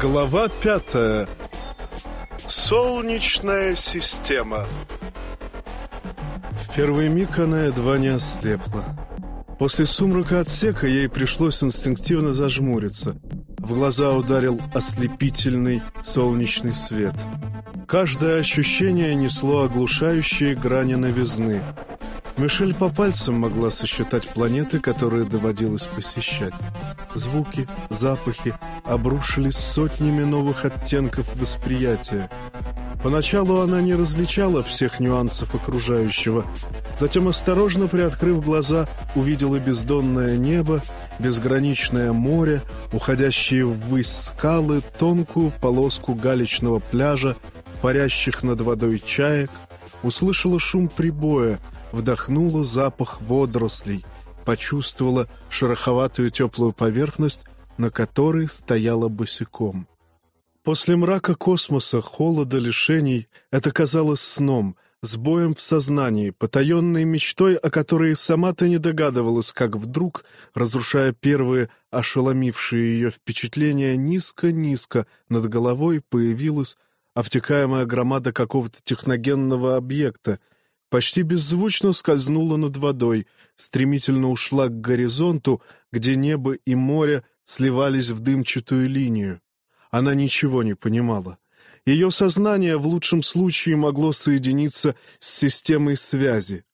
Глава пятая. Солнечная система. В первый миг она едва не ослепла. После сумрака отсека ей пришлось инстинктивно зажмуриться. В глаза ударил ослепительный солнечный свет. Каждое ощущение несло оглушающие грани новизны. Мишель по пальцам могла сосчитать планеты, которые доводилось посещать. Звуки, запахи обрушились сотнями новых оттенков восприятия. Поначалу она не различала всех нюансов окружающего, затем, осторожно приоткрыв глаза, увидела бездонное небо, безграничное море, уходящие ввысь скалы, тонкую полоску галечного пляжа, парящих над водой чаек, услышала шум прибоя, вдохнула запах водорослей, почувствовала шероховатую теплую поверхность, на которой стояла босиком. После мрака космоса, холода, лишений это казалось сном, сбоем в сознании, потаенной мечтой, о которой сама-то не догадывалась, как вдруг, разрушая первые ошеломившие ее впечатления, низко-низко над головой появилась обтекаемая громада какого-то техногенного объекта, почти беззвучно скользнула над водой, стремительно ушла к горизонту, где небо и море сливались в дымчатую линию. Она ничего не понимала. Ее сознание в лучшем случае могло соединиться с системой связи.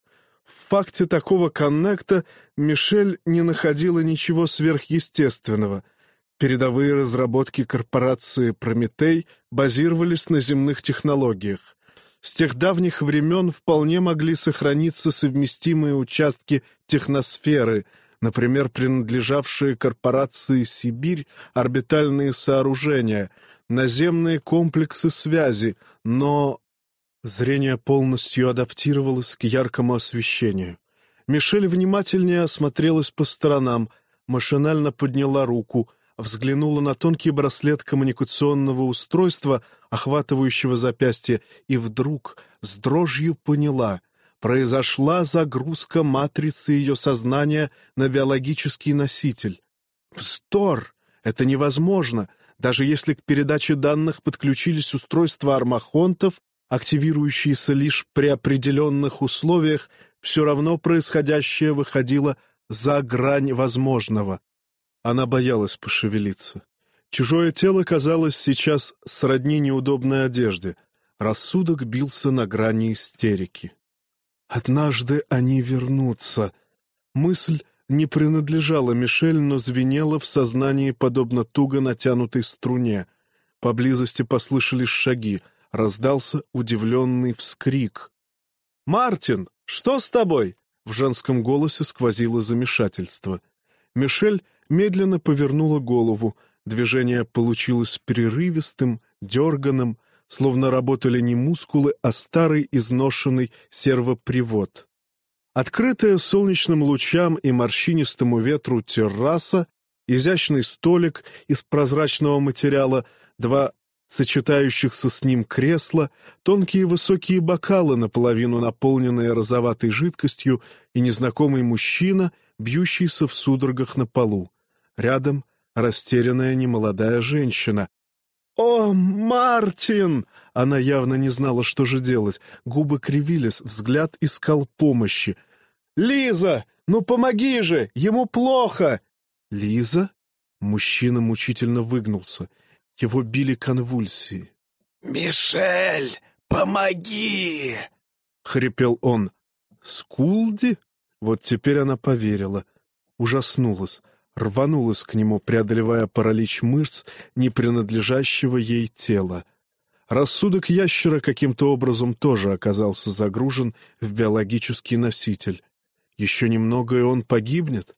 В факте такого коннекта Мишель не находила ничего сверхъестественного. Передовые разработки корпорации «Прометей» базировались на земных технологиях. С тех давних времен вполне могли сохраниться совместимые участки техносферы — например, принадлежавшие корпорации «Сибирь» орбитальные сооружения, наземные комплексы связи, но... Зрение полностью адаптировалось к яркому освещению. Мишель внимательнее осмотрелась по сторонам, машинально подняла руку, взглянула на тонкий браслет коммуникационного устройства, охватывающего запястье, и вдруг с дрожью поняла — произошла загрузка матрицы ее сознания на биологический носитель. Вздор! Это невозможно, даже если к передаче данных подключились устройства армахонтов, активирующиеся лишь при определенных условиях, все равно происходящее выходило за грань возможного. Она боялась пошевелиться. Чужое тело казалось сейчас сродни неудобной одежде. Рассудок бился на грани истерики. Однажды они вернутся. Мысль не принадлежала Мишель, но звенела в сознании, подобно туго натянутой струне. Поблизости послышались шаги, раздался удивленный вскрик. «Мартин, что с тобой?» В женском голосе сквозило замешательство. Мишель медленно повернула голову. Движение получилось прерывистым, дерганым, словно работали не мускулы, а старый изношенный сервопривод. Открытая солнечным лучам и морщинистому ветру терраса, изящный столик из прозрачного материала, два сочетающихся с ним кресла, тонкие высокие бокалы, наполовину наполненные розоватой жидкостью, и незнакомый мужчина, бьющийся в судорогах на полу. Рядом растерянная немолодая женщина, «О, Мартин!» Она явно не знала, что же делать. Губы кривились, взгляд искал помощи. «Лиза! Ну помоги же! Ему плохо!» «Лиза?» Мужчина мучительно выгнулся. Его били конвульсии. «Мишель, помоги!» — хрипел он. «Скулди?» Вот теперь она поверила. Ужаснулась рванулась к нему, преодолевая паралич мышц, не принадлежащего ей тела. Рассудок ящера каким-то образом тоже оказался загружен в биологический носитель. Еще немного, и он погибнет.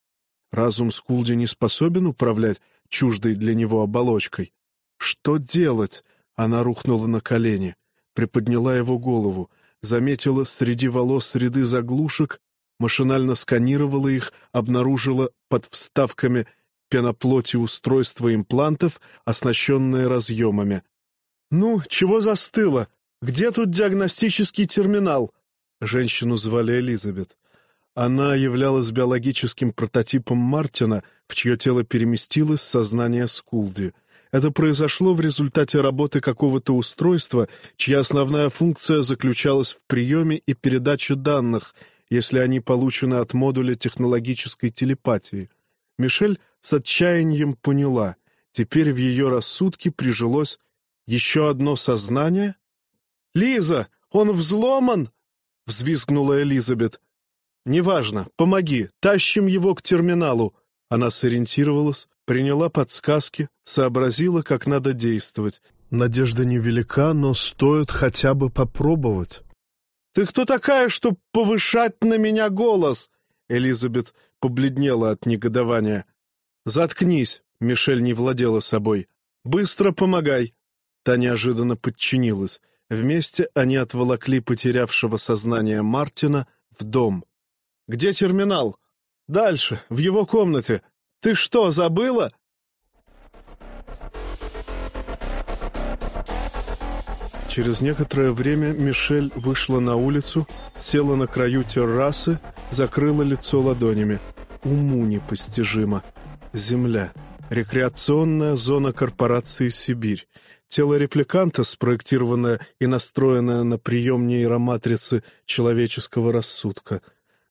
Разум Скулди не способен управлять чуждой для него оболочкой. Что делать? Она рухнула на колени, приподняла его голову, заметила среди волос ряды заглушек машинально сканировала их, обнаружила под вставками пеноплоти устройства имплантов, оснащенные разъемами. «Ну, чего застыло? Где тут диагностический терминал?» Женщину звали Элизабет. Она являлась биологическим прототипом Мартина, в чье тело переместилось сознание Скулди. Это произошло в результате работы какого-то устройства, чья основная функция заключалась в приеме и передаче данных, если они получены от модуля технологической телепатии. Мишель с отчаянием поняла, теперь в ее рассудке прижилось еще одно сознание? «Лиза, он взломан!» — взвизгнула Элизабет. «Неважно, помоги, тащим его к терминалу». Она сориентировалась, приняла подсказки, сообразила, как надо действовать. Надежда невелика, но стоит хотя бы попробовать. «Ты кто такая, чтоб повышать на меня голос?» Элизабет побледнела от негодования. «Заткнись!» — Мишель не владела собой. «Быстро помогай!» Та неожиданно подчинилась. Вместе они отволокли потерявшего сознание Мартина в дом. «Где терминал?» «Дальше, в его комнате. Ты что, забыла?» Через некоторое время Мишель вышла на улицу, села на краю террасы, закрыла лицо ладонями. Уму непостижимо. Земля. Рекреационная зона корпорации «Сибирь». Тело репликанта, спроектированное и настроенное на прием нейроматрицы человеческого рассудка.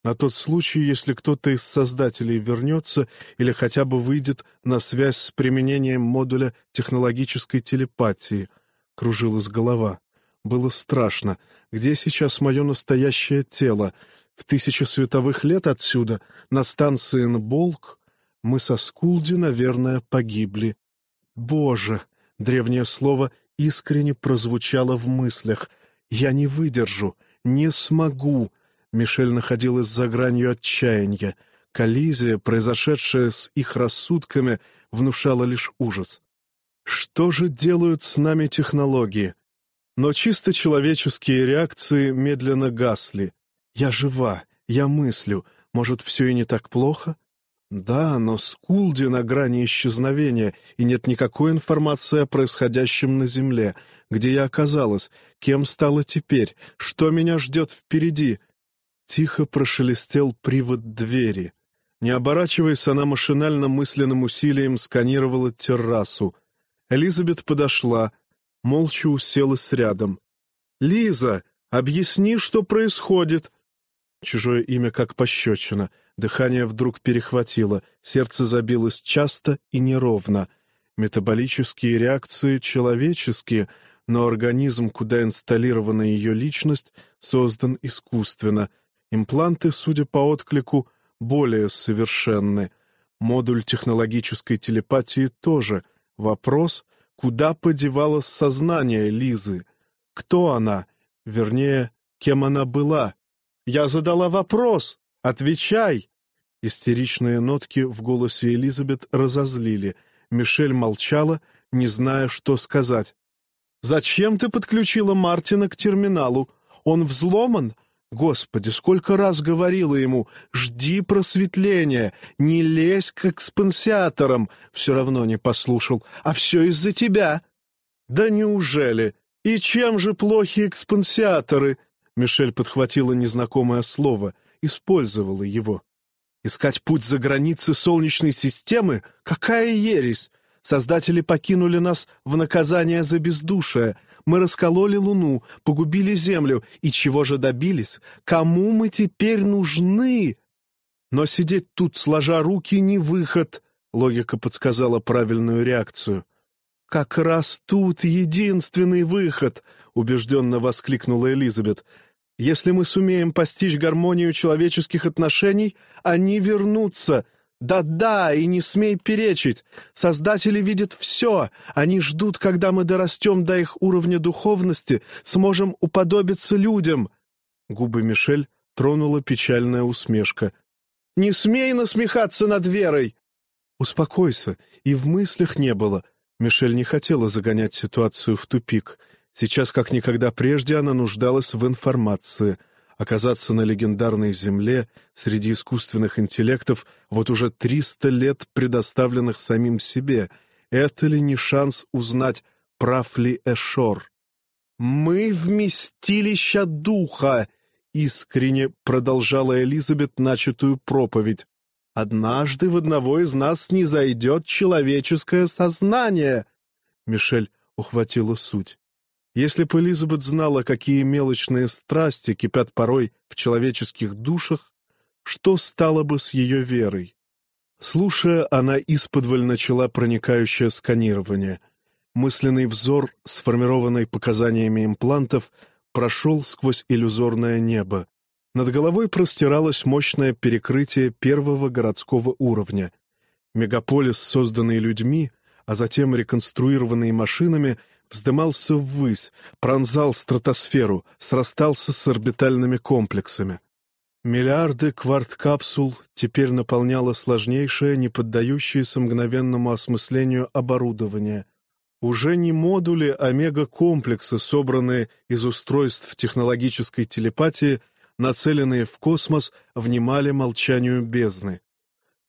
На тот случай, если кто-то из создателей вернется или хотя бы выйдет на связь с применением модуля технологической телепатии. Кружилась голова. Было страшно. Где сейчас мое настоящее тело? В тысячи световых лет отсюда, на станции Нболк, мы со Скулди, наверное, погибли. Боже! Древнее слово искренне прозвучало в мыслях. «Я не выдержу, не смогу!» Мишель находилась за гранью отчаяния. Коллизия, произошедшая с их рассудками, внушала лишь ужас. Что же делают с нами технологии? Но чисто человеческие реакции медленно гасли. Я жива, я мыслю. Может, все и не так плохо? Да, но Скулди на грани исчезновения, и нет никакой информации о происходящем на Земле. Где я оказалась? Кем стала теперь? Что меня ждет впереди? Тихо прошелестел привод двери. Не оборачиваясь, она машинально мысленным усилием сканировала террасу. Элизабет подошла, молча уселась рядом. «Лиза, объясни, что происходит!» Чужое имя как пощечина — Дыхание вдруг перехватило, сердце забилось часто и неровно. Метаболические реакции человеческие, но организм, куда инсталлирована ее личность, создан искусственно. Импланты, судя по отклику, более совершенны. Модуль технологической телепатии тоже. Вопрос, куда подевалось сознание Лизы? Кто она? Вернее, кем она была? «Я задала вопрос! Отвечай!» Истеричные нотки в голосе Элизабет разозлили. Мишель молчала, не зная, что сказать. «Зачем ты подключила Мартина к терминалу? Он взломан? Господи, сколько раз говорила ему, жди просветления, не лезь к экспансиаторам!» Все равно не послушал. «А все из-за тебя!» «Да неужели? И чем же плохи экспансиаторы?» Мишель подхватила незнакомое слово, использовала его. Искать путь за границы Солнечной системы? Какая ересь! Создатели покинули нас в наказание за бездушие. Мы раскололи Луну, погубили Землю. И чего же добились? Кому мы теперь нужны? Но сидеть тут, сложа руки, не выход. Логика подсказала правильную реакцию. «Как раз тут единственный выход!» — убежденно воскликнула Элизабет. Если мы сумеем постичь гармонию человеческих отношений, они вернутся. Да-да, и не смей перечить. Создатели видят все. Они ждут, когда мы дорастем до их уровня духовности, сможем уподобиться людям. Губы Мишель тронула печальная усмешка. «Не смей насмехаться над верой!» «Успокойся, и в мыслях не было». Мишель не хотела загонять ситуацию в тупик — Сейчас, как никогда прежде, она нуждалась в информации. Оказаться на легендарной Земле среди искусственных интеллектов, вот уже триста лет предоставленных самим себе, это ли не шанс узнать, прав ли Эшор? «Мы вместилища духа!» — искренне продолжала Элизабет начатую проповедь. «Однажды в одного из нас не зайдет человеческое сознание!» Мишель ухватила суть. Если бы Элизабет знала, какие мелочные страсти кипят порой в человеческих душах, что стало бы с ее верой? Слушая, она исподволь начала проникающее сканирование. Мысленный взор, сформированный показаниями имплантов, прошел сквозь иллюзорное небо. Над головой простиралось мощное перекрытие первого городского уровня. Мегаполис, созданный людьми, а затем реконструированный машинами, вздымался ввысь, пронзал стратосферу, срастался с орбитальными комплексами. Миллиарды кварт-капсул теперь наполняло сложнейшее, не поддающееся мгновенному осмыслению оборудование. Уже не модули, а мегакомплексы, собранные из устройств технологической телепатии, нацеленные в космос, внимали молчанию бездны.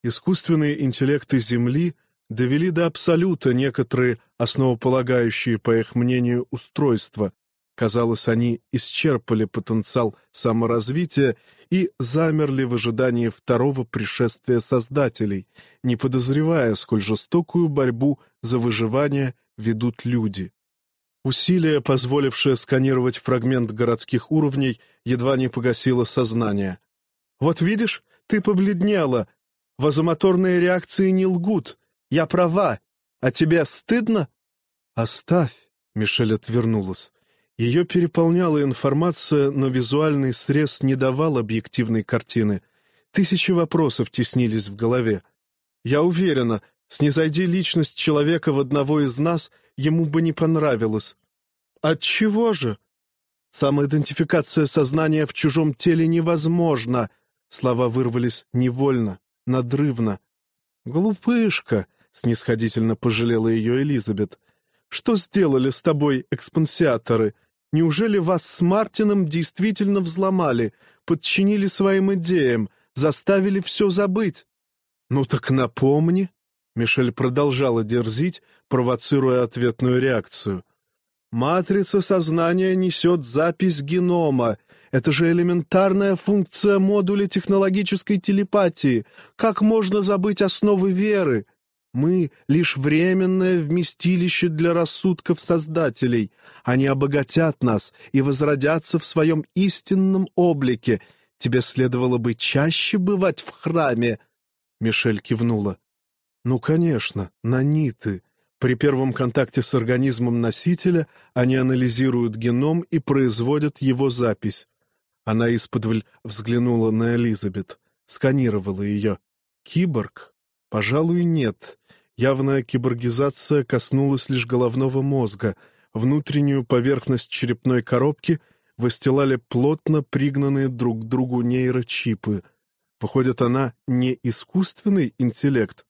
Искусственные интеллекты Земли довели до абсолюта некоторые основополагающие, по их мнению, устройства. Казалось, они исчерпали потенциал саморазвития и замерли в ожидании второго пришествия Создателей, не подозревая, сколь жестокую борьбу за выживание ведут люди. Усилие, позволившее сканировать фрагмент городских уровней, едва не погасило сознание. «Вот видишь, ты побледнела. Вазомоторные реакции не лгут. Я права. А тебе стыдно?» «Оставь», — Мишель отвернулась. Ее переполняла информация, но визуальный срез не давал объективной картины. Тысячи вопросов теснились в голове. «Я уверена, снизойди личность человека в одного из нас, ему бы не понравилось». «Отчего же?» «Самоидентификация сознания в чужом теле невозможна», Слова вырвались невольно, надрывно. «Глупышка!» — снисходительно пожалела ее Элизабет. «Что сделали с тобой экспансиаторы? Неужели вас с Мартином действительно взломали, подчинили своим идеям, заставили все забыть?» «Ну так напомни!» — Мишель продолжала дерзить, провоцируя ответную реакцию. «Матрица сознания несет запись генома. Это же элементарная функция модуля технологической телепатии. Как можно забыть основы веры? Мы — лишь временное вместилище для рассудков создателей. Они обогатят нас и возродятся в своем истинном облике. Тебе следовало бы чаще бывать в храме. Мишель кивнула. Ну, конечно, наниты. При первом контакте с организмом носителя они анализируют геном и производят его запись. Она исподволь взглянула на Элизабет, сканировала ее. Киборг? Пожалуй, нет. Явная киборгизация коснулась лишь головного мозга. Внутреннюю поверхность черепной коробки выстилали плотно пригнанные друг к другу нейрочипы. Выходит, она не искусственный интеллект?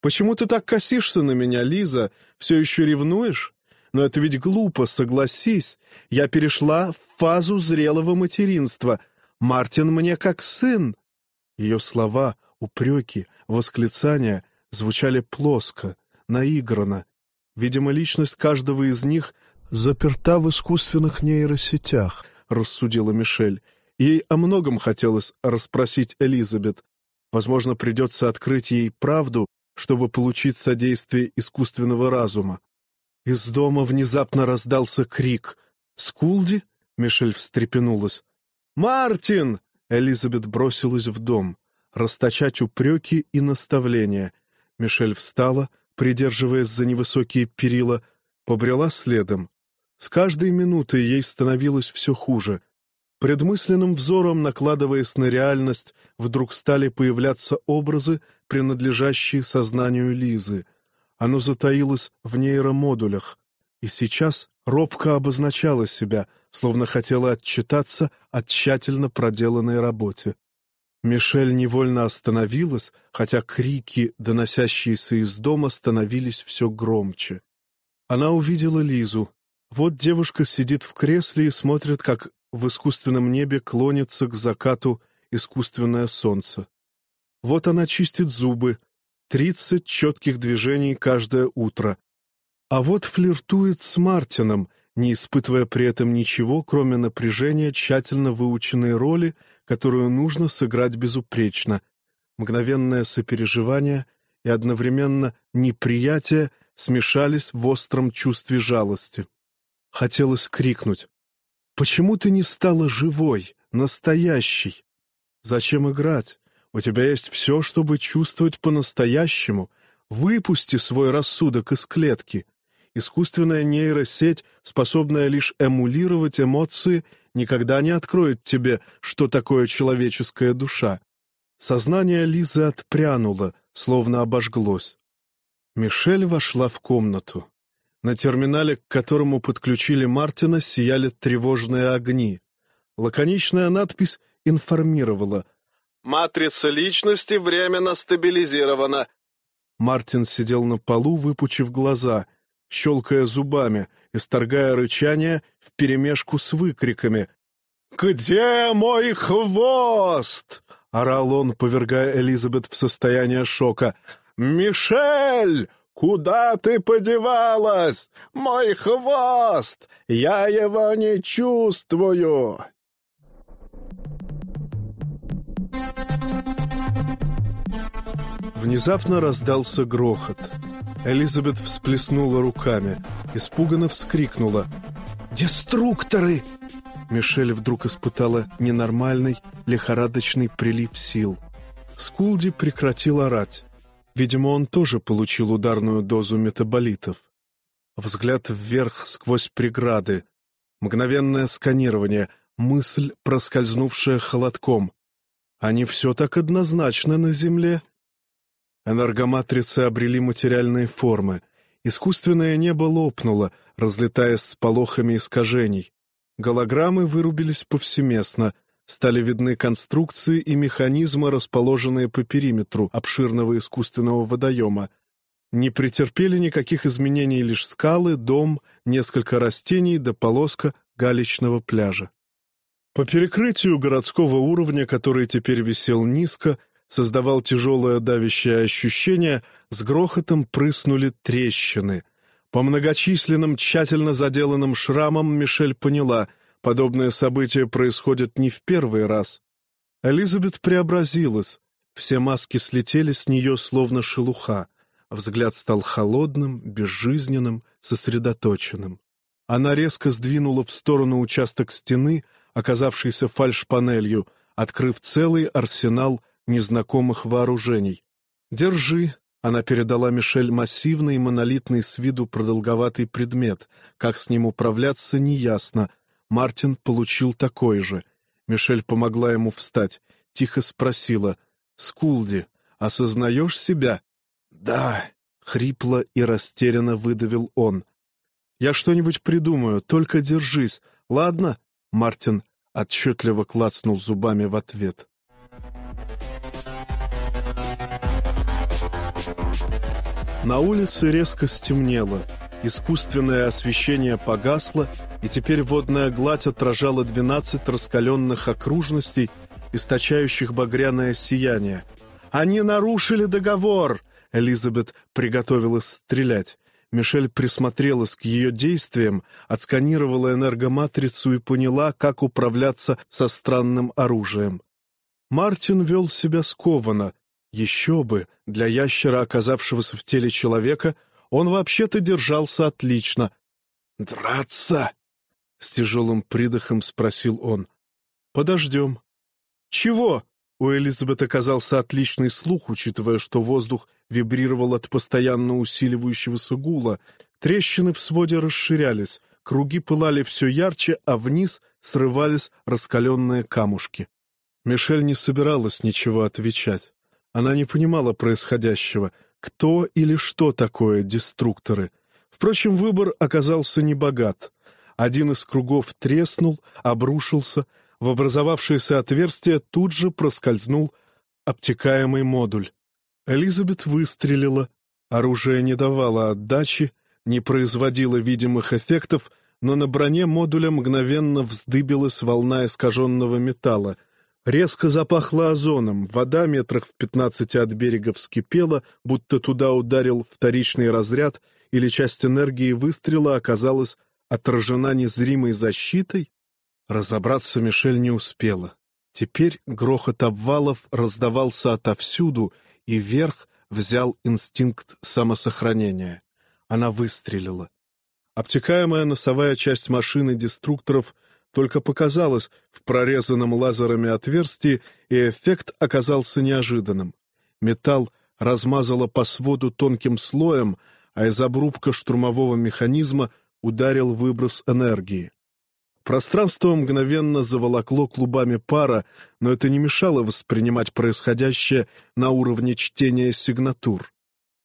«Почему ты так косишься на меня, Лиза? Все еще ревнуешь? Но это ведь глупо, согласись. Я перешла в фазу зрелого материнства. Мартин мне как сын». Ее слова, упреки, восклицания звучали плоско, наигранно. Видимо, личность каждого из них заперта в искусственных нейросетях, рассудила Мишель. Ей о многом хотелось расспросить Элизабет. Возможно, придется открыть ей правду, чтобы получить содействие искусственного разума. Из дома внезапно раздался крик. «Скулди?» — Мишель встрепенулась. «Мартин!» — Элизабет бросилась в дом. Расточать упреки и наставления. Мишель встала, придерживаясь за невысокие перила, побрела следом. С каждой минутой ей становилось все хуже. Предмысленным взором, накладываясь на реальность, вдруг стали появляться образы, принадлежащие сознанию Лизы. Оно затаилось в нейромодулях, и сейчас робко обозначало себя, словно хотело отчитаться о тщательно проделанной работе. Мишель невольно остановилась, хотя крики, доносящиеся из дома, становились все громче. Она увидела Лизу. Вот девушка сидит в кресле и смотрит, как в искусственном небе клонится к закату искусственное солнце. Вот она чистит зубы, тридцать четких движений каждое утро. А вот флиртует с Мартином — не испытывая при этом ничего, кроме напряжения тщательно выученной роли, которую нужно сыграть безупречно, мгновенное сопереживание и одновременно неприятие смешались в остром чувстве жалости. Хотелось крикнуть. «Почему ты не стала живой, настоящей? Зачем играть? У тебя есть все, чтобы чувствовать по-настоящему. Выпусти свой рассудок из клетки. Искусственная нейросеть, способная лишь эмулировать эмоции, никогда не откроет тебе, что такое человеческая душа. Сознание Лизы отпрянуло, словно обожглось. Мишель вошла в комнату. На терминале, к которому подключили Мартина, сияли тревожные огни. Лаконичная надпись информировала. «Матрица личности временно стабилизирована». Мартин сидел на полу, выпучив глаза, щелкая зубами, исторгая рычание вперемешку с выкриками. «Где мой хвост?» — орал он, повергая Элизабет в состояние шока. «Мишель!» «Куда ты подевалась? Мой хвост! Я его не чувствую!» Внезапно раздался грохот. Элизабет всплеснула руками, испуганно вскрикнула. «Деструкторы!» Мишель вдруг испытала ненормальный, лихорадочный прилив сил. Скулди прекратил орать. Видимо, он тоже получил ударную дозу метаболитов. Взгляд вверх сквозь преграды, мгновенное сканирование, мысль, проскользнувшая холодком. Не все так однозначно на Земле. Энергоматрицы обрели материальные формы. Искусственное небо лопнуло, разлетаясь с полохами искажений. Голограммы вырубились повсеместно, стали видны конструкции и механизмы, расположенные по периметру обширного искусственного водоема. Не претерпели никаких изменений лишь скалы, дом, несколько растений да полоска галечного пляжа. По перекрытию городского уровня, который теперь висел низко, создавал тяжелое давящее ощущение, с грохотом прыснули трещины. По многочисленным, тщательно заделанным шрамам Мишель поняла — Подобное событие происходит не в первый раз. Элизабет преобразилась. Все маски слетели с нее, словно шелуха. Взгляд стал холодным, безжизненным, сосредоточенным. Она резко сдвинула в сторону участок стены, оказавшийся фальшпанелью, открыв целый арсенал незнакомых вооружений. «Держи», — она передала Мишель массивный монолитный с виду продолговатый предмет. Как с ним управляться, неясно — Мартин получил такой же. Мишель помогла ему встать, тихо спросила. «Скулди, осознаешь себя?» «Да», — хрипло и растерянно выдавил он. «Я что-нибудь придумаю, только держись, ладно?» Мартин отчетливо клацнул зубами в ответ. На улице резко стемнело. Искусственное освещение погасло, и теперь водная гладь отражала двенадцать раскаленных окружностей, источающих багряное сияние. «Они нарушили договор!» Элизабет приготовилась стрелять. Мишель присмотрелась к ее действиям, отсканировала энергоматрицу и поняла, как управляться со странным оружием. Мартин вел себя скованно. Еще бы, для ящера, оказавшегося в теле человека — он вообще-то держался отлично. «Драться?» — с тяжелым придохом спросил он. «Подождем». «Чего?» У Элизабет оказался отличный слух, учитывая, что воздух вибрировал от постоянно усиливающегося гула. Трещины в своде расширялись, круги пылали все ярче, а вниз срывались раскаленные камушки. Мишель не собиралась ничего отвечать. Она не понимала происходящего — кто или что такое деструкторы. Впрочем, выбор оказался небогат. Один из кругов треснул, обрушился, в образовавшееся отверстие тут же проскользнул обтекаемый модуль. Элизабет выстрелила, оружие не давало отдачи, не производило видимых эффектов, но на броне модуля мгновенно вздыбилась волна искаженного металла — Резко запахло озоном, вода метрах в пятнадцати от берега вскипела, будто туда ударил вторичный разряд, или часть энергии выстрела оказалась отражена незримой защитой? Разобраться Мишель не успела. Теперь грохот обвалов раздавался отовсюду, и верх взял инстинкт самосохранения. Она выстрелила. Обтекаемая носовая часть машины деструкторов только показалась в прорезанном лазерами отверстии, и эффект оказался неожиданным. Металл размазало по своду тонким слоем, а из обрубка штурмового механизма ударил выброс энергии. Пространство мгновенно заволокло клубами пара, но это не мешало воспринимать происходящее на уровне чтения сигнатур.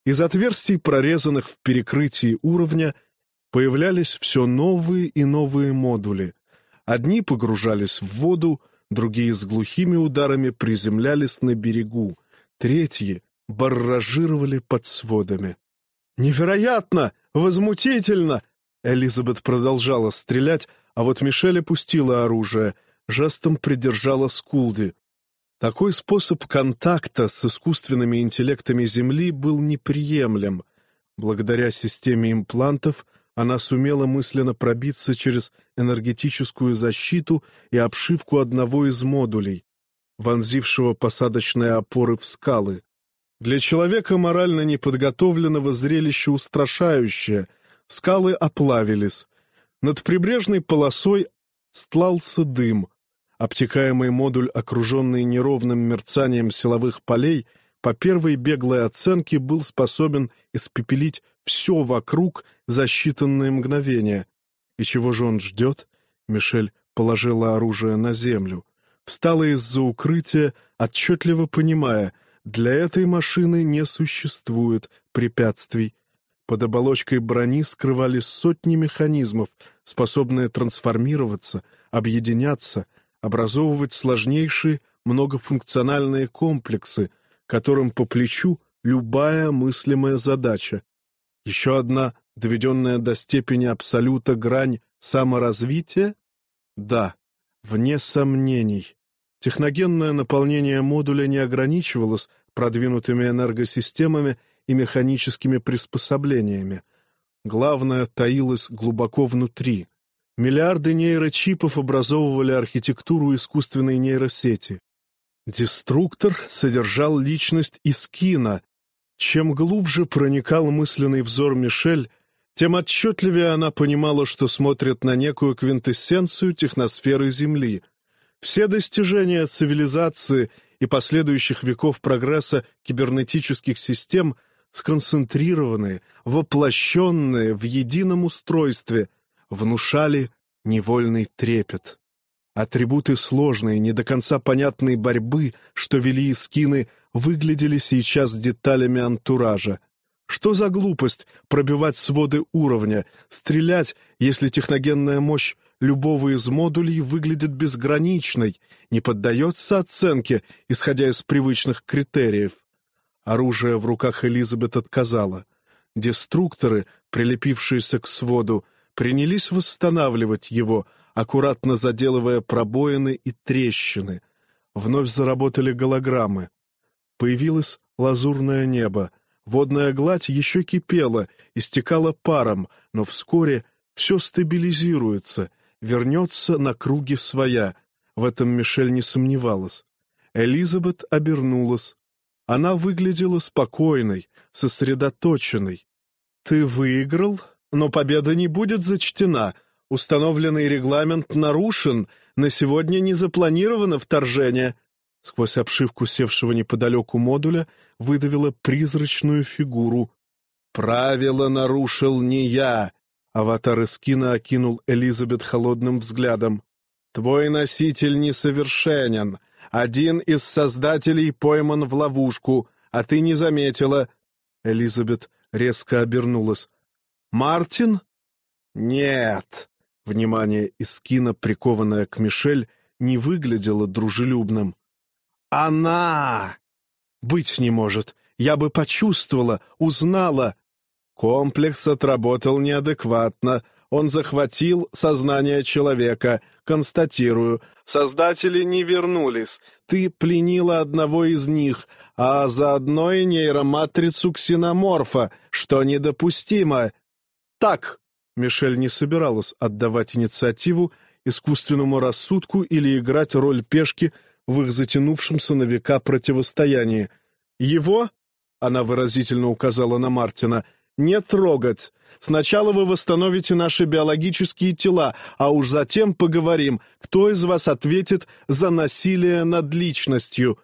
Из отверстий, прорезанных в перекрытии уровня, появлялись все новые и новые модули. Одни погружались в воду, другие с глухими ударами приземлялись на берегу, третьи барражировали под сводами. «Невероятно! Возмутительно!» Элизабет продолжала стрелять, а вот Мишель опустила оружие, жестом придержала Скулди. Такой способ контакта с искусственными интеллектами Земли был неприемлем. Благодаря системе имплантов она сумела мысленно пробиться через энергетическую защиту и обшивку одного из модулей, вонзившего посадочные опоры в скалы. Для человека морально неподготовленного зрелище устрашающее. Скалы оплавились. Над прибрежной полосой стлался дым. Обтекаемый модуль, окруженный неровным мерцанием силовых полей, по первой беглой оценке был способен испепелить все вокруг за считанные мгновения. И чего же он ждет? Мишель положила оружие на землю. Встала из-за укрытия, отчетливо понимая — для этой машины не существует препятствий. Под оболочкой брони скрывались сотни механизмов, способные трансформироваться, объединяться, образовывать сложнейшие многофункциональные комплексы, которым по плечу любая мыслимая задача. Еще одна, доведенная до степени абсолюта грань саморазвития? Да, вне сомнений. Техногенное наполнение модуля не ограничивалось продвинутыми энергосистемами и механическими приспособлениями. Главное таилось глубоко внутри. Миллиарды нейрочипов образовывали архитектуру искусственной нейросети. Деструктор содержал личность Искина. Чем глубже проникал мысленный взор Мишель, тем отчетливее она понимала, что смотрит на некую квинтэссенцию техносферы Земли — все достижения цивилизации и последующих веков прогресса кибернетических систем сконцентрированные, воплощенные в едином устройстве, внушали невольный трепет. Атрибуты сложной, не до конца понятной борьбы, что вели скины, выглядели сейчас деталями антуража. Что за глупость пробивать своды уровня, стрелять, если техногенная мощь любого из модулей выглядит безграничной, не поддается оценке, исходя из привычных критериев. Оружие в руках Элизабет отказало. Деструкторы, прилепившиеся к своду, принялись восстанавливать его, аккуратно заделывая пробоины и трещины. Вновь заработали голограммы. Появилось лазурное небо. Водная гладь еще кипела, истекала паром, но вскоре все стабилизируется, вернется на круги своя. В этом Мишель не сомневалась. Элизабет обернулась. Она выглядела спокойной, сосредоточенной. «Ты выиграл, но победа не будет зачтена. Установленный регламент нарушен. На сегодня не запланировано вторжение». Сквозь обшивку севшего неподалеку модуля выдавила призрачную фигуру. «Правило нарушил не я. Аватар Искина окинул Элизабет холодным взглядом. «Твой носитель несовершенен. Один из создателей пойман в ловушку, а ты не заметила». Элизабет резко обернулась. «Мартин?» «Нет». Внимание Искина, прикованное к Мишель, не выглядело дружелюбным. «Она!» «Быть не может. Я бы почувствовала, узнала. Комплекс отработал неадекватно. Он захватил сознание человека. Констатирую, создатели не вернулись. Ты пленила одного из них, а заодно и нейроматрицу ксеноморфа, что недопустимо. Так, Мишель не собиралась отдавать инициативу искусственному рассудку или играть роль пешки в их затянувшемся на века противостоянии. Его, она выразительно указала на Мартина, — Не трогать. Сначала вы восстановите наши биологические тела, а уж затем поговорим, кто из вас ответит за насилие над личностью».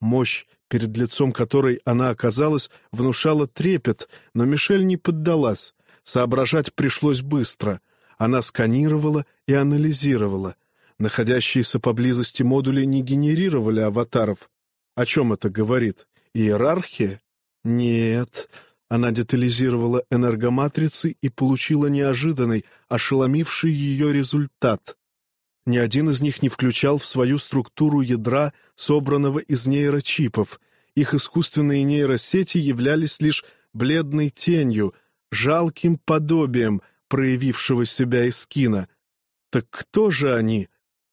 Мощь, перед лицом которой она оказалась, внушала трепет, но Мишель не поддалась. Соображать пришлось быстро. Она сканировала и анализировала. Находящиеся поблизости модули не генерировали аватаров. О чем это говорит? Иерархия? Нет. Она детализировала энергоматрицы и получила неожиданный, ошеломивший ее результат. Ни один из них не включал в свою структуру ядра, собранного из нейрочипов. Их искусственные нейросети являлись лишь бледной тенью, жалким подобием проявившего себя Искина. Так кто же они?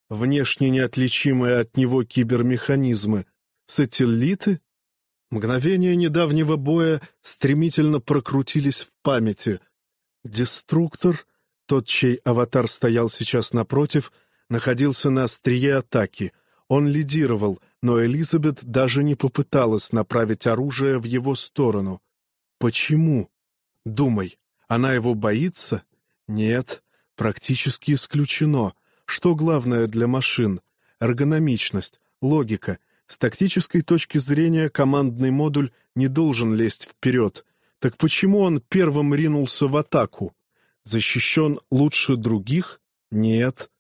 Внешне неотличимые от него кибермеханизмы? Сателлиты? Мгновения недавнего боя стремительно прокрутились в памяти. Деструктор, тот, чей аватар стоял сейчас напротив, находился на острие атаки. Он лидировал, но Элизабет даже не попыталась направить оружие в его сторону. Почему? Думай, она его боится? Нет, практически исключено. Что главное для машин? Эргономичность, логика — с тактической точки зрения командный модуль не должен лезть вперед. Так почему он первым ринулся в атаку? Защищен лучше других? Нет.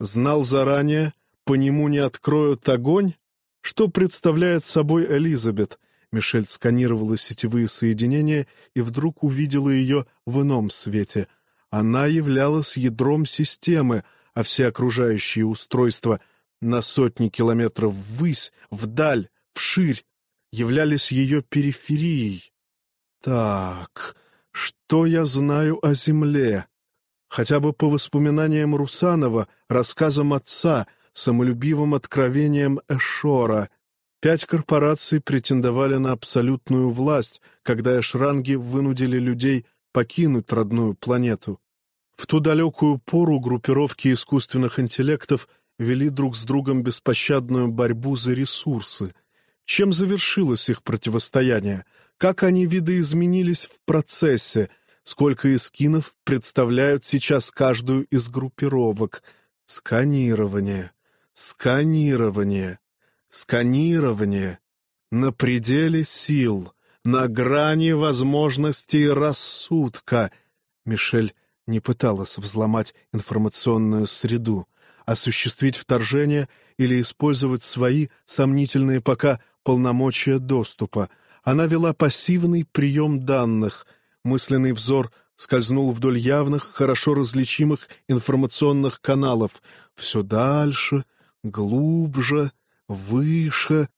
Знал заранее, по нему не откроют огонь? Что представляет собой Элизабет? Мишель сканировала сетевые соединения и вдруг увидела ее в ином свете. Она являлась ядром системы, а все окружающие устройства — на сотни километров ввысь, вдаль, вширь, являлись ее периферией. Так, что я знаю о Земле? Хотя бы по воспоминаниям Русанова, рассказам отца, самолюбивым откровениям Эшора. Пять корпораций претендовали на абсолютную власть, когда эшранги вынудили людей покинуть родную планету. В ту далекую пору группировки искусственных интеллектов вели друг с другом беспощадную борьбу за ресурсы. Чем завершилось их противостояние? Как они видоизменились в процессе? Сколько эскинов представляют сейчас каждую из группировок? Сканирование, сканирование, сканирование. На пределе сил, на грани возможностей рассудка. Мишель не пыталась взломать информационную среду осуществить вторжение или использовать свои, сомнительные пока, полномочия доступа. Она вела пассивный прием данных. Мысленный взор скользнул вдоль явных, хорошо различимых информационных каналов. Все дальше, глубже, выше.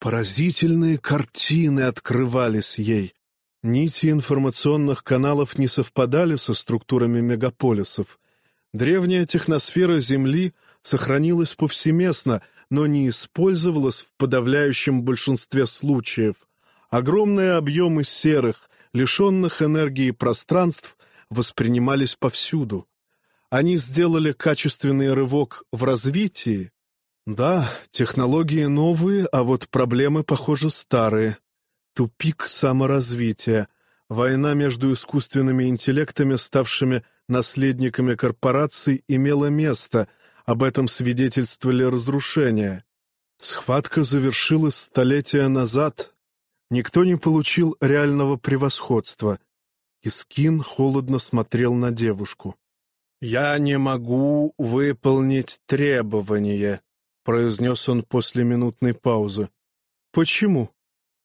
Поразительные картины открывались ей. Нити информационных каналов не совпадали со структурами мегаполисов. Древняя техносфера Земли сохранилась повсеместно, но не использовалась в подавляющем большинстве случаев. Огромные объемы серых, лишенных энергии пространств воспринимались повсюду. Они сделали качественный рывок в развитии. Да, технологии новые, а вот проблемы, похоже, старые. Тупик саморазвития, война между искусственными интеллектами, ставшими наследниками корпораций имело место, об этом свидетельствовали разрушения. Схватка завершилась столетия назад. Никто не получил реального превосходства. Искин холодно смотрел на девушку. «Я не могу выполнить требования», — произнес он после минутной паузы. «Почему?»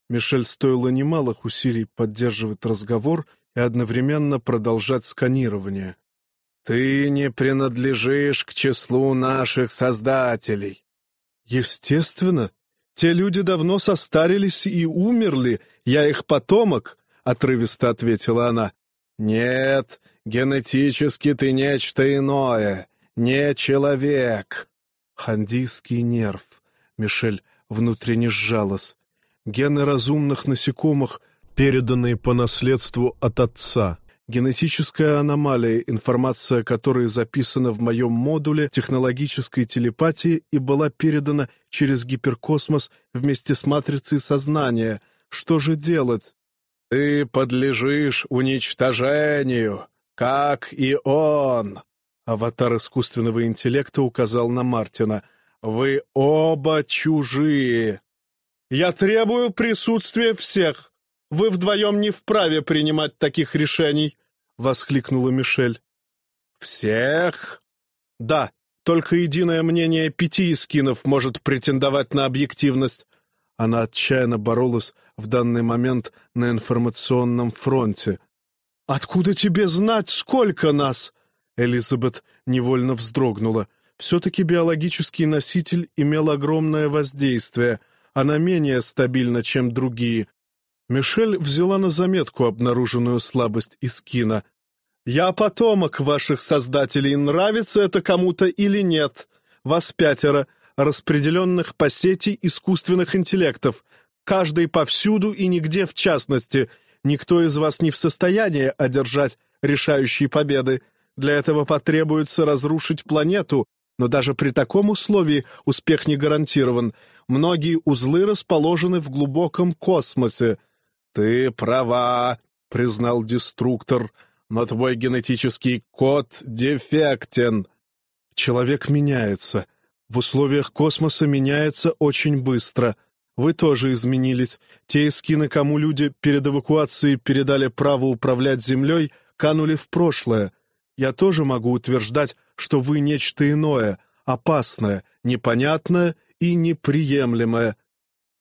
Мишель стоило немалых усилий поддерживать разговор и одновременно продолжать сканирование. «Ты не принадлежишь к числу наших создателей». «Естественно. Те люди давно состарились и умерли. Я их потомок», — отрывисто ответила она. «Нет, генетически ты нечто иное, не человек». Хандийский нерв. Мишель внутренне сжалась. Гены разумных насекомых — переданные по наследству от отца. Генетическая аномалия, информация которой записана в моем модуле технологической телепатии и была передана через гиперкосмос вместе с матрицей сознания. Что же делать? Ты подлежишь уничтожению, как и он. Аватар искусственного интеллекта указал на Мартина. Вы оба чужие. Я требую присутствия всех. Вы вдвоем не вправе принимать таких решений, — воскликнула Мишель. Всех? Да, только единое мнение пяти искинов может претендовать на объективность. Она отчаянно боролась в данный момент на информационном фронте. «Откуда тебе знать, сколько нас?» Элизабет невольно вздрогнула. Все-таки биологический носитель имел огромное воздействие. Она менее стабильна, чем другие. Мишель взяла на заметку обнаруженную слабость Искина. «Я потомок ваших создателей, нравится это кому-то или нет. Вас пятеро, распределенных по сети искусственных интеллектов, каждый повсюду и нигде в частности. Никто из вас не в состоянии одержать решающие победы. Для этого потребуется разрушить планету, но даже при таком условии успех не гарантирован. Многие узлы расположены в глубоком космосе. «Ты права», — признал деструктор, — но твой генетический код дефектен. Человек меняется. В условиях космоса меняется очень быстро. Вы тоже изменились. Те эскины, кому люди перед эвакуацией передали право управлять Землей, канули в прошлое. Я тоже могу утверждать, что вы нечто иное, опасное, непонятное и неприемлемое.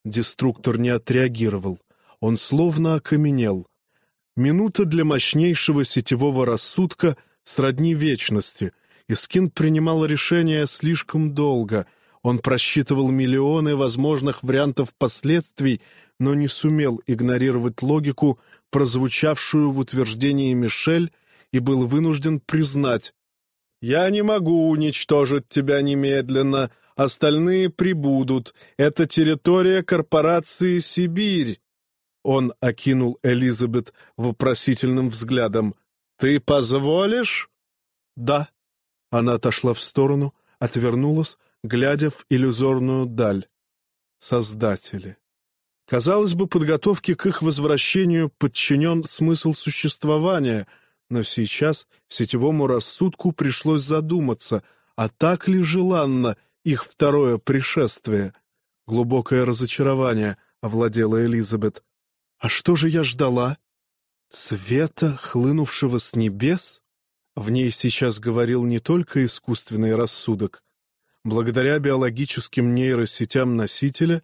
Деструктор не отреагировал. Он словно окаменел. Минута для мощнейшего сетевого рассудка сродни вечности, и Скин принимал решение слишком долго. Он просчитывал миллионы возможных вариантов последствий, но не сумел игнорировать логику, прозвучавшую в утверждении Мишель, и был вынужден признать «Я не могу уничтожить тебя немедленно, остальные прибудут. Это территория корпорации «Сибирь». Он окинул Элизабет вопросительным взглядом. «Ты позволишь?» «Да». Она отошла в сторону, отвернулась, глядя в иллюзорную даль. Создатели. Казалось бы, подготовке к их возвращению подчинен смысл существования, но сейчас сетевому рассудку пришлось задуматься, а так ли желанно их второе пришествие? Глубокое разочарование овладело Элизабет. А что же я ждала? Света, хлынувшего с небес? В ней сейчас говорил не только искусственный рассудок. Благодаря биологическим нейросетям носителя,